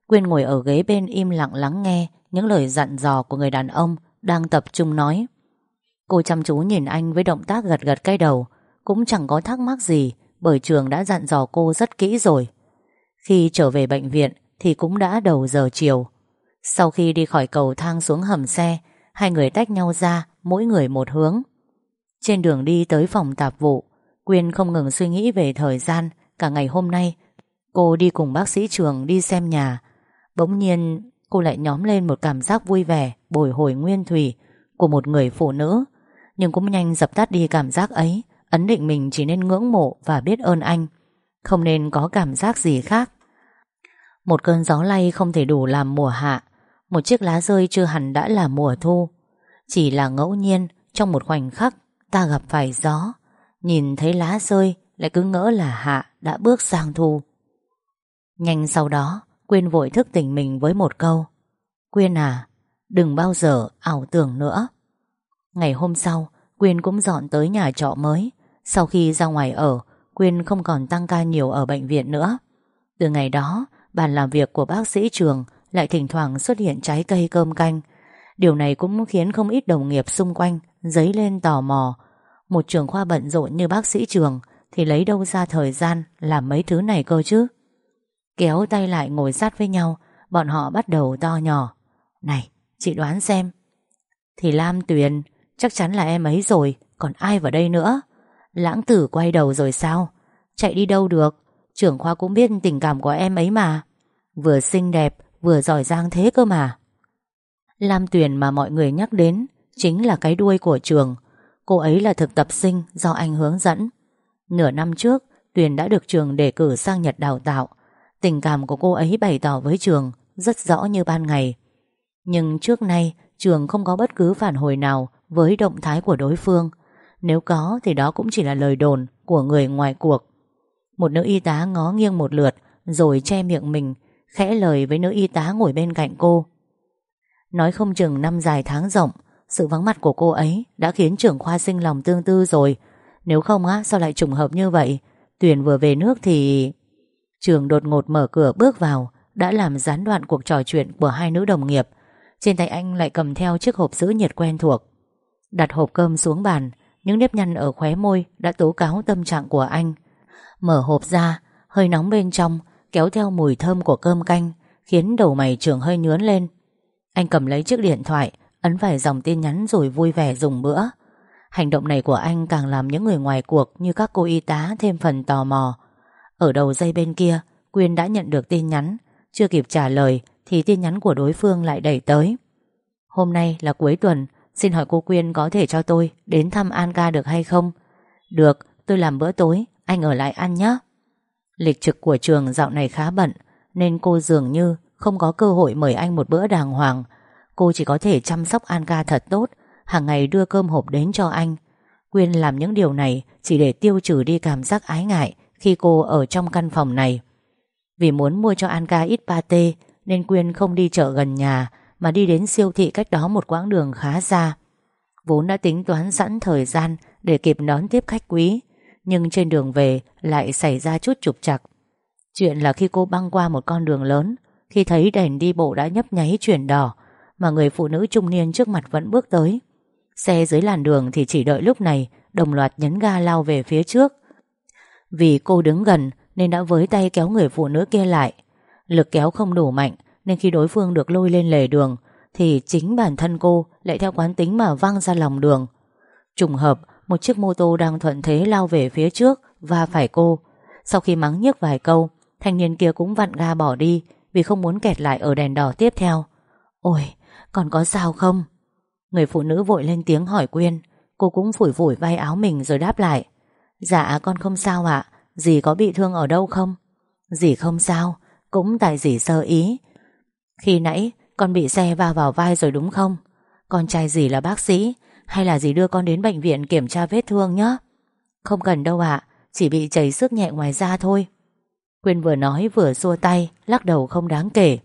Quyên ngồi ở ghế bên im lặng lắng nghe những lời dặn dò của người đàn ông đang tập trung nói. Cô chăm chú nhìn anh với động tác gật gật cái đầu, cũng chẳng có thắc mắc gì bởi trường đã dặn dò cô rất kỹ rồi. Khi trở về bệnh viện thì cũng đã đầu giờ chiều. Sau khi đi khỏi cầu thang xuống hầm xe, hai người tách nhau ra, mỗi người một hướng. Trên đường đi tới phòng tạp vụ, Quyên không ngừng suy nghĩ về thời gian cả ngày hôm nay. Cô đi cùng bác sĩ trường đi xem nhà. Bỗng nhiên cô lại nhóm lên một cảm giác vui vẻ, bồi hồi nguyên thủy của một người phụ nữ. Nhưng cũng nhanh dập tắt đi cảm giác ấy, ấn định mình chỉ nên ngưỡng mộ và biết ơn anh. Không nên có cảm giác gì khác. Một cơn gió lay không thể đủ làm mùa hạ, một chiếc lá rơi chưa hẳn đã là mùa thu. Chỉ là ngẫu nhiên, trong một khoảnh khắc, ta gặp phải gió. Nhìn thấy lá rơi, lại cứ ngỡ là hạ đã bước sang thu. Nhanh sau đó, Quyên vội thức tỉnh mình với một câu. Quyên à, đừng bao giờ ảo tưởng nữa. Ngày hôm sau, Quyên cũng dọn tới nhà trọ mới. Sau khi ra ngoài ở, Quyên không còn tăng ca nhiều ở bệnh viện nữa. Từ ngày đó, bàn làm việc của bác sĩ trường lại thỉnh thoảng xuất hiện trái cây cơm canh. Điều này cũng khiến không ít đồng nghiệp xung quanh dấy lên tò mò. Một trường khoa bận rộn như bác sĩ trường thì lấy đâu ra thời gian làm mấy thứ này cơ chứ? Kéo tay lại ngồi sát với nhau, bọn họ bắt đầu to nhỏ. Này, chị đoán xem. Thì Lam Tuyền, chắc chắn là em ấy rồi, còn ai vào đây nữa? Lãng tử quay đầu rồi sao? Chạy đi đâu được? Trưởng khoa cũng biết tình cảm của em ấy mà. Vừa xinh đẹp, vừa giỏi giang thế cơ mà. Lam Tuyền mà mọi người nhắc đến chính là cái đuôi của trường. Cô ấy là thực tập sinh do anh hướng dẫn. Nửa năm trước, Tuyền đã được trường đề cử sang Nhật đào tạo. Tình cảm của cô ấy bày tỏ với trường rất rõ như ban ngày. Nhưng trước nay, trường không có bất cứ phản hồi nào với động thái của đối phương. Nếu có thì đó cũng chỉ là lời đồn của người ngoài cuộc. Một nữ y tá ngó nghiêng một lượt rồi che miệng mình, khẽ lời với nữ y tá ngồi bên cạnh cô. Nói không chừng năm dài tháng rộng, sự vắng mặt của cô ấy đã khiến trưởng khoa sinh lòng tương tư rồi. Nếu không á, sao lại trùng hợp như vậy? Tuyền vừa về nước thì... Trường đột ngột mở cửa bước vào, đã làm gián đoạn cuộc trò chuyện của hai nữ đồng nghiệp. Trên tay anh lại cầm theo chiếc hộp giữ nhiệt quen thuộc. Đặt hộp cơm xuống bàn, những nếp nhăn ở khóe môi đã tố cáo tâm trạng của anh. Mở hộp ra, hơi nóng bên trong, kéo theo mùi thơm của cơm canh, khiến đầu mày trường hơi nhướn lên. Anh cầm lấy chiếc điện thoại, ấn vài dòng tin nhắn rồi vui vẻ dùng bữa. Hành động này của anh càng làm những người ngoài cuộc như các cô y tá thêm phần tò mò. Ở đầu dây bên kia, Quyên đã nhận được tin nhắn, Chưa kịp trả lời Thì tin nhắn của đối phương lại đẩy tới. Hôm nay là cuối tuần Xin hỏi cô Quyên có thể cho tôi Đến thăm An ca được hay không? Được tôi làm bữa tối Anh ở lại ăn nhé. Lịch trực của trường dạo này khá bận Nên cô dường như không có cơ hội mời anh một bữa đàng hoàng. Cô chỉ có thể chăm sóc An ca thật tốt hàng ngày đưa cơm hộp đến cho anh. Quyên làm những điều này Chỉ để tiêu trừ đi cảm giác ái ngại khi cô ở trong căn phòng này. Vì muốn mua cho An ca ít pate, Nên Quyên không đi chợ gần nhà, Mà đi đến siêu thị cách đó một quãng đường khá xa. Vốn đã tính toán sẵn thời gian Để kịp đón tiếp khách quý, Nhưng trên đường về Lại xảy ra chút trục trặc. Chuyện là khi cô băng qua một con đường lớn, Khi thấy đèn đi bộ đã nhấp nháy chuyển đỏ, Mà người phụ nữ trung niên trước mặt vẫn bước tới. Xe dưới làn đường thì chỉ đợi lúc này, Đồng loạt nhấn ga lao về phía trước. Vì cô đứng gần Nên đã với tay kéo người phụ nữ kia lại. Lực kéo không đủ mạnh, Nên khi đối phương được lôi lên lề đường, Thì chính bản thân cô Lại theo quán tính mà văng ra lòng đường. Trùng hợp, Một chiếc mô tô đang thuận thế lao về phía trước Và phải cô. Sau khi mắng nhức vài câu, Thanh niên kia cũng vặn ga bỏ đi Vì không muốn kẹt lại ở đèn đỏ tiếp theo. Ôi, còn có sao không? Người phụ nữ vội lên tiếng hỏi Quyên. Cô cũng phủi phủi vai áo mình rồi đáp lại. Dạ con không sao ạ. Dì có bị thương ở đâu không? Dì không sao, Cũng tại dì sơ ý. Khi nãy, con bị xe va vào vai rồi đúng không? Con trai dì là bác sĩ, Hay là dì đưa con đến bệnh viện kiểm tra vết thương nhé Không cần đâu ạ, Chỉ bị chảy sức nhẹ ngoài da thôi. Quyên vừa nói vừa xua tay, Lắc đầu không đáng kể.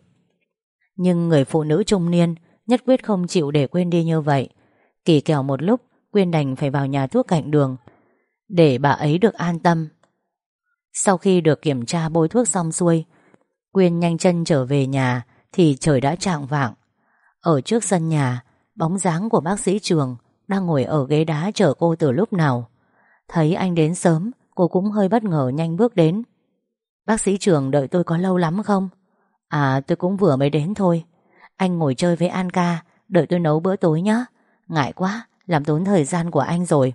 Nhưng người phụ nữ trung niên Nhất quyết không chịu để quên đi như vậy. Kỳ kèo một lúc, Quyên đành phải vào nhà thuốc cạnh đường để bà ấy được an tâm. Sau khi được kiểm tra bôi thuốc xong xuôi Quyên nhanh chân trở về nhà Thì trời đã trạng vạng. Ở trước sân nhà Bóng dáng của bác sĩ trường Đang ngồi ở ghế đá chờ cô từ lúc nào. Thấy anh đến sớm Cô cũng hơi bất ngờ nhanh bước đến. Bác sĩ trường đợi tôi có lâu lắm không? À tôi cũng vừa mới đến thôi. Anh ngồi chơi với An ca Đợi tôi nấu bữa tối nhé Ngại quá, làm tốn thời gian của anh rồi.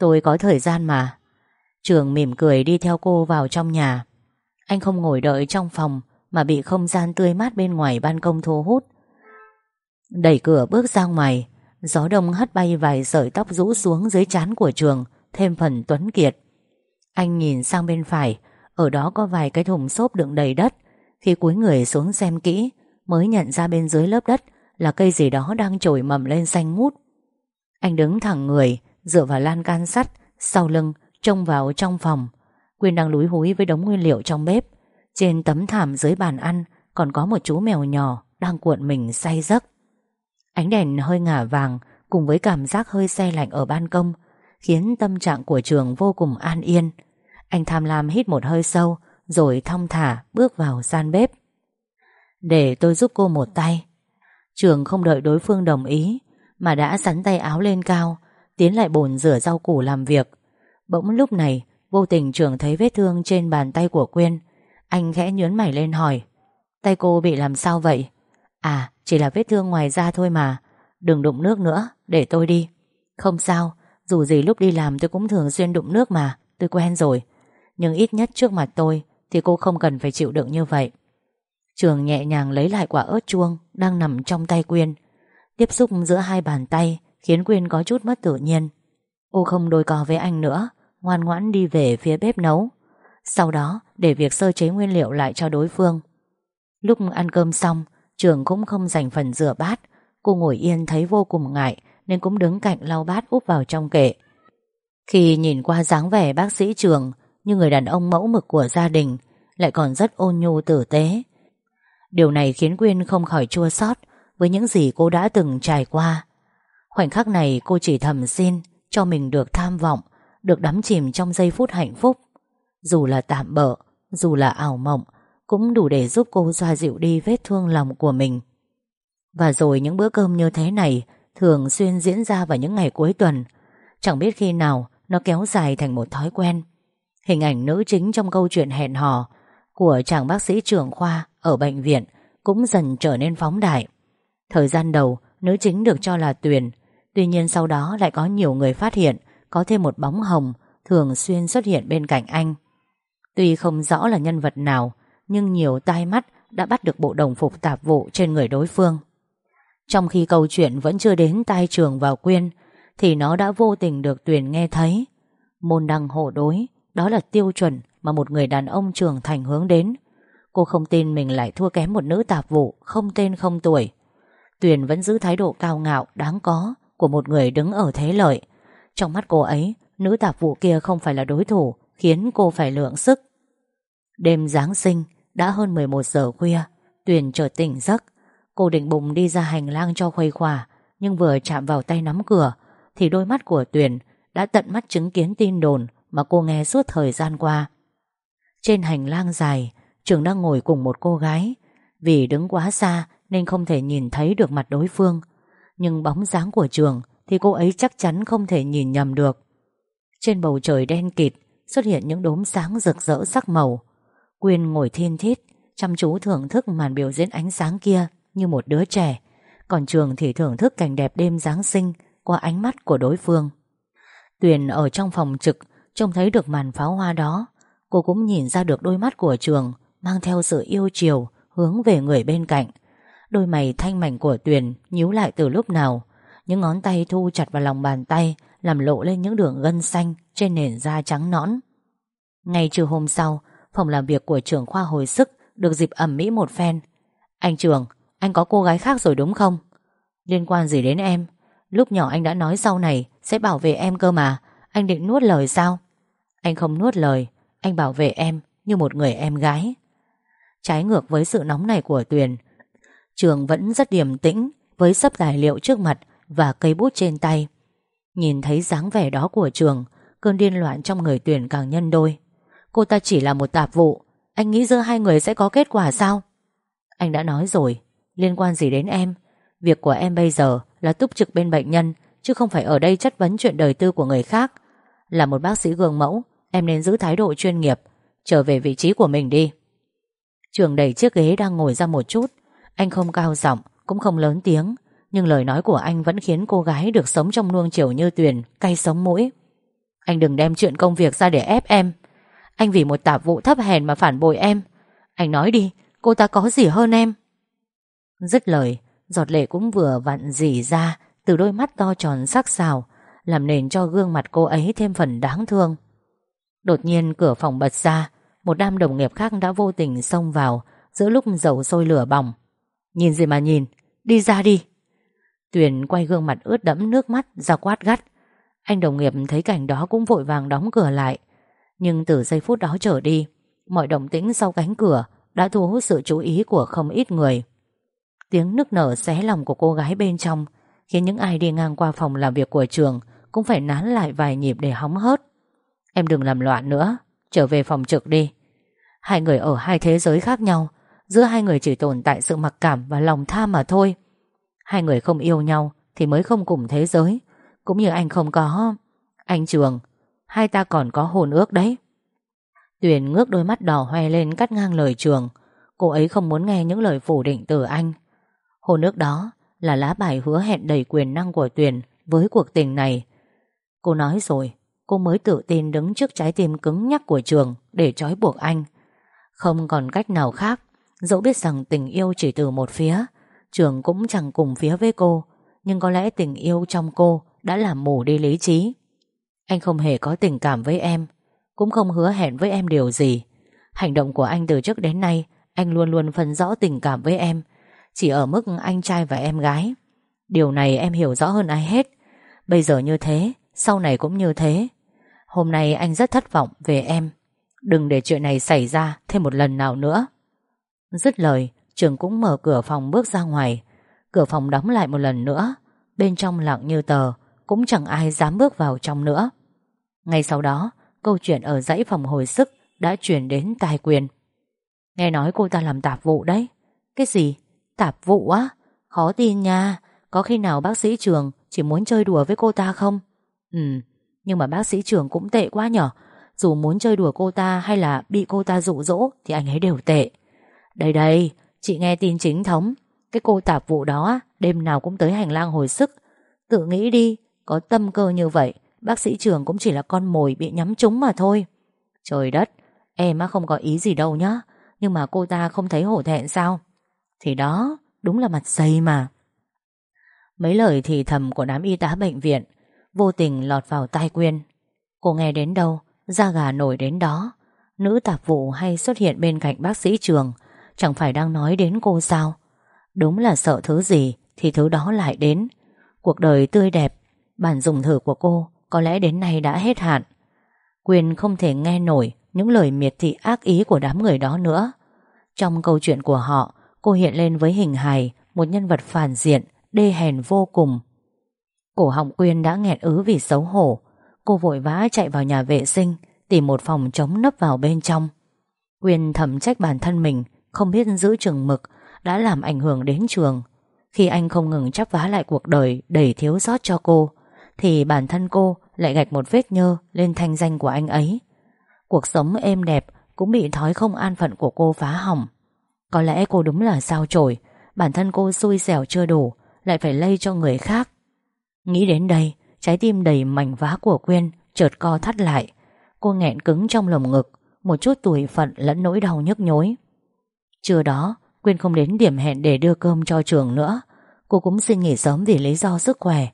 Tôi có thời gian mà. Trường mỉm cười đi theo cô vào trong nhà. Anh không ngồi đợi trong phòng Mà bị không gian tươi mát bên ngoài ban công thu hút. Đẩy cửa bước ra ngoài, Gió đông hất bay vài sợi tóc rũ xuống dưới trán của trường, Thêm phần tuấn kiệt. Anh nhìn sang bên phải, Ở đó có vài cái thùng xốp đựng đầy đất. Khi cúi người xuống xem kỹ, Mới nhận ra bên dưới lớp đất Là cây gì đó đang trồi mầm lên xanh ngút. Anh đứng thẳng người Dựa vào lan can sắt Sau lưng trông vào trong phòng. Quyên đang lúi húi với đống nguyên liệu trong bếp. Trên tấm thảm dưới bàn ăn Còn có một chú mèo nhỏ Đang cuộn mình say giấc. Ánh đèn hơi ngả vàng Cùng với cảm giác hơi xe lạnh ở ban công Khiến tâm trạng của trường vô cùng an yên. Anh tham lam hít một hơi sâu Rồi thong thả bước vào gian bếp. Để tôi giúp cô một tay. Trường không đợi đối phương đồng ý Mà đã sắn tay áo lên cao Tiến lại bồn rửa rau củ làm việc. Bỗng lúc này, Vô tình trường thấy vết thương trên bàn tay của Quyên. Anh khẽ nhớn mày lên hỏi, Tay cô bị làm sao vậy? À chỉ là vết thương ngoài da thôi mà. Đừng đụng nước nữa, Để tôi đi. Không sao, Dù gì lúc đi làm tôi cũng thường xuyên đụng nước mà, Tôi quen rồi. Nhưng ít nhất trước mặt tôi Thì cô không cần phải chịu đựng như vậy. Trường nhẹ nhàng lấy lại quả ớt chuông Đang nằm trong tay Quyên. Tiếp xúc giữa hai bàn tay Khiến Quyên có chút mất tự nhiên. Cô không đôi cò với anh nữa, Ngoan ngoãn đi về phía bếp nấu. Sau đó, để việc sơ chế nguyên liệu lại cho đối phương. Lúc ăn cơm xong, Trường cũng không dành phần rửa bát. Cô ngồi yên thấy vô cùng ngại, Nên cũng đứng cạnh lau bát úp vào trong kệ. Khi nhìn qua dáng vẻ bác sĩ trường, Như người đàn ông mẫu mực của gia đình, Lại còn rất ôn nhu tử tế. Điều này khiến Quyên không khỏi chua xót với những gì cô đã từng trải qua. Khoảnh khắc này cô chỉ thầm xin cho mình được tham vọng, được đắm chìm trong giây phút hạnh phúc. Dù là tạm bỡ, dù là ảo mộng, cũng đủ để giúp cô xoa dịu đi vết thương lòng của mình. Và rồi những bữa cơm như thế này thường xuyên diễn ra vào những ngày cuối tuần. Chẳng biết khi nào nó kéo dài thành một thói quen. Hình ảnh nữ chính trong câu chuyện hẹn hò của chàng bác sĩ trưởng khoa ở bệnh viện cũng dần trở nên phóng đại. Thời gian đầu, nữ chính được cho là Tuyền, tuy nhiên sau đó lại có nhiều người phát hiện có thêm một bóng hồng thường xuyên xuất hiện bên cạnh anh. Tuy không rõ là nhân vật nào, nhưng nhiều tai mắt đã bắt được bộ đồng phục tạp vụ trên người đối phương. Trong khi câu chuyện vẫn chưa đến tai trường vào quyên, thì nó đã vô tình được Tuyền nghe thấy. Môn đăng hộ đối, đó là tiêu chuẩn mà một người đàn ông trưởng thành hướng đến. Cô không tin mình lại thua kém một nữ tạp vụ không tên không tuổi. Tuyền vẫn giữ thái độ cao ngạo, đáng có của một người đứng ở thế lợi. Trong mắt cô ấy, nữ tạp vụ kia không phải là đối thủ, khiến cô phải lượng sức. Đêm Giáng sinh, đã hơn 11 giờ khuya, Tuyền chợt tỉnh giấc. Cô định bùng đi ra hành lang cho khuây khỏa, nhưng vừa chạm vào tay nắm cửa, thì đôi mắt của Tuyền đã tận mắt chứng kiến tin đồn mà cô nghe suốt thời gian qua. Trên hành lang dài, Trường đang ngồi cùng một cô gái. Vì đứng quá xa nên không thể nhìn thấy được mặt đối phương. Nhưng bóng dáng của Trường thì cô ấy chắc chắn không thể nhìn nhầm được. Trên bầu trời đen kịt xuất hiện những đốm sáng rực rỡ sắc màu. Quyên ngồi thiên thít, chăm chú thưởng thức màn biểu diễn ánh sáng kia như một đứa trẻ. Còn Trường thì thưởng thức cảnh đẹp đêm Giáng sinh qua ánh mắt của đối phương. Tuyền ở trong phòng trực trông thấy được màn pháo hoa đó. Cô cũng nhìn ra được đôi mắt của Trường mang theo sự yêu chiều hướng về người bên cạnh. Đôi mày thanh mảnh của Tuyền nhíu lại từ lúc nào. Những ngón tay thu chặt vào lòng bàn tay làm lộ lên những đường gân xanh trên nền da trắng nõn. Ngay trưa hôm sau, phòng làm việc của trưởng khoa hồi sức được dịp ẩm mỹ một phen. Anh Trường, anh có cô gái khác rồi đúng không? Liên quan gì đến em? Lúc nhỏ anh đã nói sau này sẽ bảo vệ em cơ mà. Anh định nuốt lời sao? Anh không nuốt lời, anh bảo vệ em như một người em gái. Trái ngược với sự nóng này của Tuyền, Trường vẫn rất điềm tĩnh với sấp tài liệu trước mặt và cây bút trên tay. Nhìn thấy dáng vẻ đó của Trường, cơn điên loạn trong người tuyển càng nhân đôi. Cô ta chỉ là một tạp vụ, anh nghĩ giữa hai người sẽ có kết quả sao? Anh đã nói rồi, liên quan gì đến em? Việc của em bây giờ là túc trực bên bệnh nhân, chứ không phải ở đây chất vấn chuyện đời tư của người khác. Là một bác sĩ gương mẫu, em nên giữ thái độ chuyên nghiệp, trở về vị trí của mình đi. Trường đẩy chiếc ghế đang ngồi ra một chút anh không cao giọng, Cũng không lớn tiếng, Nhưng lời nói của anh vẫn khiến cô gái được sống trong nuông chiều như Tuyền, Cay sống mũi. Anh đừng đem chuyện công việc ra để ép em. Anh vì một tạp vụ thấp hèn mà phản bội em. Anh nói đi, Cô ta có gì hơn em? Dứt lời, Giọt lệ cũng vừa vặn dỉ ra, Từ đôi mắt to tròn sắc sảo, Làm nền cho gương mặt cô ấy thêm phần đáng thương. Đột nhiên cửa phòng bật ra, một đám đồng nghiệp khác đã vô tình xông vào, Giữa lúc dầu sôi lửa bỏng. Nhìn gì mà nhìn, Đi ra đi. Tuyền quay gương mặt ướt đẫm nước mắt ra quát gắt. Anh đồng nghiệp thấy cảnh đó cũng vội vàng đóng cửa lại. Nhưng từ giây phút đó trở đi, Mọi động tĩnh sau cánh cửa Đã thu hút sự chú ý của không ít người. Tiếng nức nở xé lòng của cô gái bên trong Khiến những ai đi ngang qua phòng làm việc của trường Cũng phải nán lại vài nhịp để hóng hớt. Em đừng làm loạn nữa, Trở về phòng trực đi. Hai người ở hai thế giới khác nhau Giữa hai người chỉ tồn tại sự mặc cảm và lòng tham mà thôi. Hai người không yêu nhau Thì mới không cùng thế giới. Cũng như anh không có. Anh Trường, Hai ta còn có hồn ước đấy. Tuyền ngước đôi mắt đỏ hoe lên cắt ngang lời Trường. Cô ấy không muốn nghe những lời phủ định từ anh. Hồn ước đó Là lá bài hứa hẹn đầy quyền năng của Tuyền Với cuộc tình này. Cô nói rồi, Cô mới tự tin đứng trước trái tim cứng nhắc của Trường Để trói buộc anh. Không còn cách nào khác Dẫu biết rằng tình yêu chỉ từ một phía, Trường cũng chẳng cùng phía với cô, Nhưng có lẽ tình yêu trong cô Đã làm mù đi lý trí. Anh không hề có tình cảm với em, Cũng không hứa hẹn với em điều gì. Hành động của anh từ trước đến nay, Anh luôn luôn phân rõ tình cảm với em, Chỉ ở mức anh trai và em gái. Điều này em hiểu rõ hơn ai hết. Bây giờ như thế, Sau này cũng như thế. Hôm nay anh rất thất vọng về em. Đừng để chuyện này xảy ra thêm một lần nào nữa. Dứt lời, Trường cũng mở cửa phòng bước ra ngoài. Cửa phòng đóng lại một lần nữa. Bên trong lặng như tờ, Cũng chẳng ai dám bước vào trong nữa. Ngay sau đó, Câu chuyện ở dãy phòng hồi sức Đã chuyển đến tài quyền. Nghe nói cô ta làm tạp vụ đấy. Cái gì? Tạp vụ á? Khó tin nha. Có khi nào bác sĩ Trường Chỉ muốn chơi đùa với cô ta không? Ừ Nhưng mà bác sĩ Trường cũng tệ quá nhở. Dù muốn chơi đùa cô ta hay là bị cô ta dụ dỗ Thì anh ấy đều tệ đây đây, chị nghe tin chính thống. Cái cô tạp vụ đó Đêm nào cũng tới hành lang hồi sức. Tự nghĩ đi, có tâm cơ như vậy Bác sĩ trường cũng chỉ là con mồi bị nhắm trúng mà thôi. Trời đất Em á không có ý gì đâu nhá Nhưng mà cô ta không thấy hổ thẹn sao? Thì đó Đúng là mặt dày mà. Mấy lời thì thầm của đám y tá bệnh viện Vô tình lọt vào tai Quyên. Cô nghe đến đâu Da gà nổi đến đó. Nữ tạp vụ hay xuất hiện bên cạnh bác sĩ trường Chẳng phải đang nói đến cô sao? Đúng là sợ thứ gì Thì thứ đó lại đến. Cuộc đời tươi đẹp, Bản dùng thử của cô Có lẽ đến nay đã hết hạn. Quyên không thể nghe nổi Những lời miệt thị ác ý của đám người đó nữa. Trong câu chuyện của họ, Cô hiện lên với hình hài Một nhân vật phản diện, Đê hèn vô cùng. Cổ họng Quyên đã nghẹn ứ vì xấu hổ. Cô vội vã chạy vào nhà vệ sinh, Tìm một phòng trống nấp vào bên trong. Quyên thầm trách bản thân mình không biết giữ chừng mực, Đã làm ảnh hưởng đến trường. Khi anh không ngừng chắp vá lại cuộc đời Đầy thiếu sót cho cô, Thì bản thân cô lại gạch một vết nhơ Lên thanh danh của anh ấy. Cuộc sống êm đẹp Cũng bị thói không an phận của cô phá hỏng. Có lẽ cô đúng là sao chổi, Bản thân cô xui xẻo chưa đủ, Lại phải lây cho người khác. Nghĩ đến đây, Trái tim đầy mảnh vá của Quyên Chợt co thắt lại. Cô nghẹn cứng trong lồng ngực, Một chút tủi phận lẫn nỗi đau nhức nhối. Trưa đó, Quyên không đến điểm hẹn để đưa cơm cho trường nữa. Cô cũng xin nghỉ sớm vì lý do sức khỏe.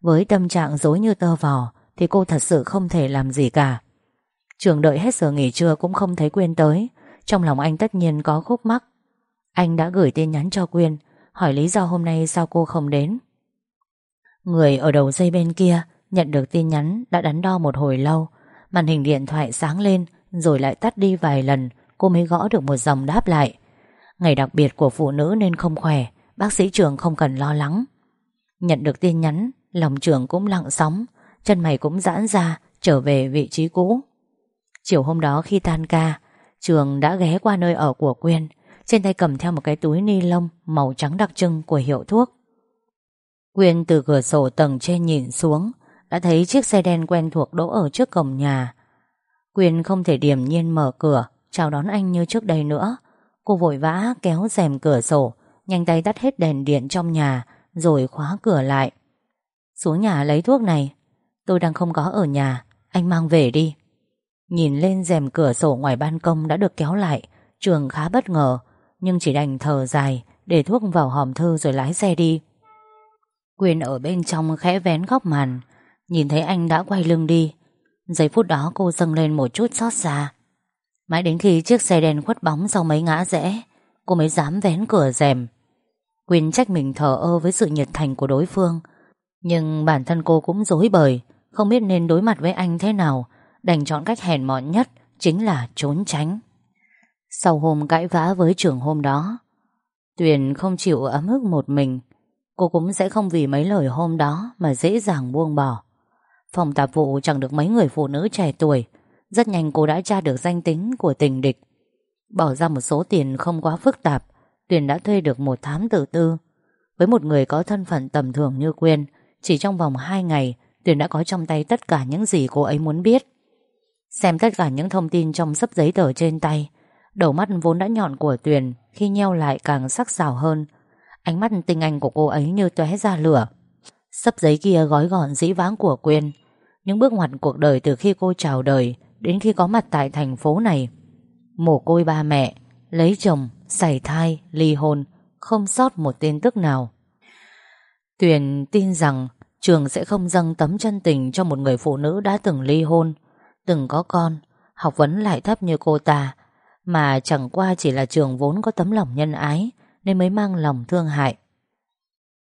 Với tâm trạng dối như tơ vò, Thì cô thật sự không thể làm gì cả. Trường đợi hết giờ nghỉ trưa cũng không thấy Quyên tới. Trong lòng anh tất nhiên có khúc mắc. Anh đã gửi tin nhắn cho Quyên, Hỏi lý do hôm nay sao cô không đến. Người ở đầu dây bên kia Nhận được tin nhắn đã đắn đo một hồi lâu. Màn hình điện thoại sáng lên, Rồi lại tắt đi vài lần. Cô mới gõ được một dòng đáp lại. Ngày đặc biệt của phụ nữ nên không khỏe, Bác sĩ trường không cần lo lắng. Nhận được tin nhắn, Lòng trường cũng lặng sóng, Chân mày cũng giãn ra, Trở về vị trí cũ. Chiều hôm đó khi tan ca, Trường đã ghé qua nơi ở của Quyên, Trên tay cầm theo một cái túi ni lông Màu trắng đặc trưng của hiệu thuốc. Quyên từ cửa sổ tầng trên nhìn xuống, Đã thấy chiếc xe đen quen thuộc đỗ ở trước cổng nhà. Quyên không thể điềm nhiên mở cửa, Chào đón anh như trước đây nữa. Cô vội vã kéo rèm cửa sổ, Nhanh tay tắt hết đèn điện trong nhà, Rồi khóa cửa lại. Xuống nhà lấy thuốc này, Tôi đang không có ở nhà, Anh mang về đi. Nhìn lên rèm cửa sổ ngoài ban công đã được kéo lại, Trường khá bất ngờ, Nhưng chỉ đành thở dài, Để thuốc vào hòm thư rồi lái xe đi. Quyên ở bên trong khẽ vén góc màn, Nhìn thấy anh đã quay lưng đi. Giây phút đó cô dâng lên một chút xót xa. Mãi đến khi chiếc xe đen khuất bóng sau mấy ngã rẽ, Cô mới dám vén cửa rèm. Quyên trách mình thờ ơ với sự nhiệt thành của đối phương. Nhưng bản thân cô cũng dối bời, Không biết nên đối mặt với anh thế nào. Đành chọn cách hèn mọn nhất, Chính là trốn tránh. Sau hôm cãi vã với trưởng hôm đó, Tuyền không chịu ấm ức một mình. Cô cũng sẽ không vì mấy lời hôm đó Mà dễ dàng buông bỏ. Phòng tạp vụ chẳng được mấy người phụ nữ trẻ tuổi rất nhanh cô đã tra được danh tính của tình địch. Bỏ ra một số tiền không quá phức tạp, Tuyền đã thuê được một thám tử tư. Với một người có thân phận tầm thường như Quyên, Chỉ trong vòng 2 ngày, Tuyền đã có trong tay tất cả những gì cô ấy muốn biết. Xem tất cả những thông tin trong sấp giấy tờ trên tay, Đầu mắt vốn đã nhọn của Tuyền Khi nheo lại càng sắc sảo hơn. Ánh mắt tinh anh của cô ấy như tóe ra lửa. Sấp giấy kia gói gọn dĩ vãng của Quyên, Những bước ngoặt cuộc đời từ khi cô chào đời Đến khi có mặt tại thành phố này Mồ côi ba mẹ Lấy chồng, xảy thai, ly hôn Không sót một tin tức nào Tuyền tin rằng Trường sẽ không dâng tấm chân tình Cho một người phụ nữ đã từng ly hôn Từng có con Học vấn lại thấp như cô ta Mà chẳng qua chỉ là trường vốn có tấm lòng nhân ái nên mới mang lòng thương hại.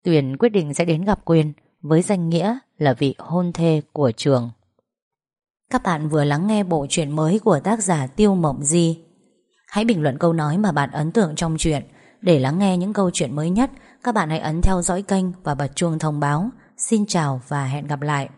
Tuyền quyết định sẽ đến gặp Quyên với danh nghĩa là vị hôn thê của trường. Các bạn vừa lắng nghe bộ truyện mới của tác giả Tiêu Mộng Di. Hãy bình luận câu nói mà bạn ấn tượng trong truyện. Để lắng nghe những câu chuyện mới nhất, các bạn hãy ấn theo dõi kênh và bật chuông thông báo. Xin chào và hẹn gặp lại.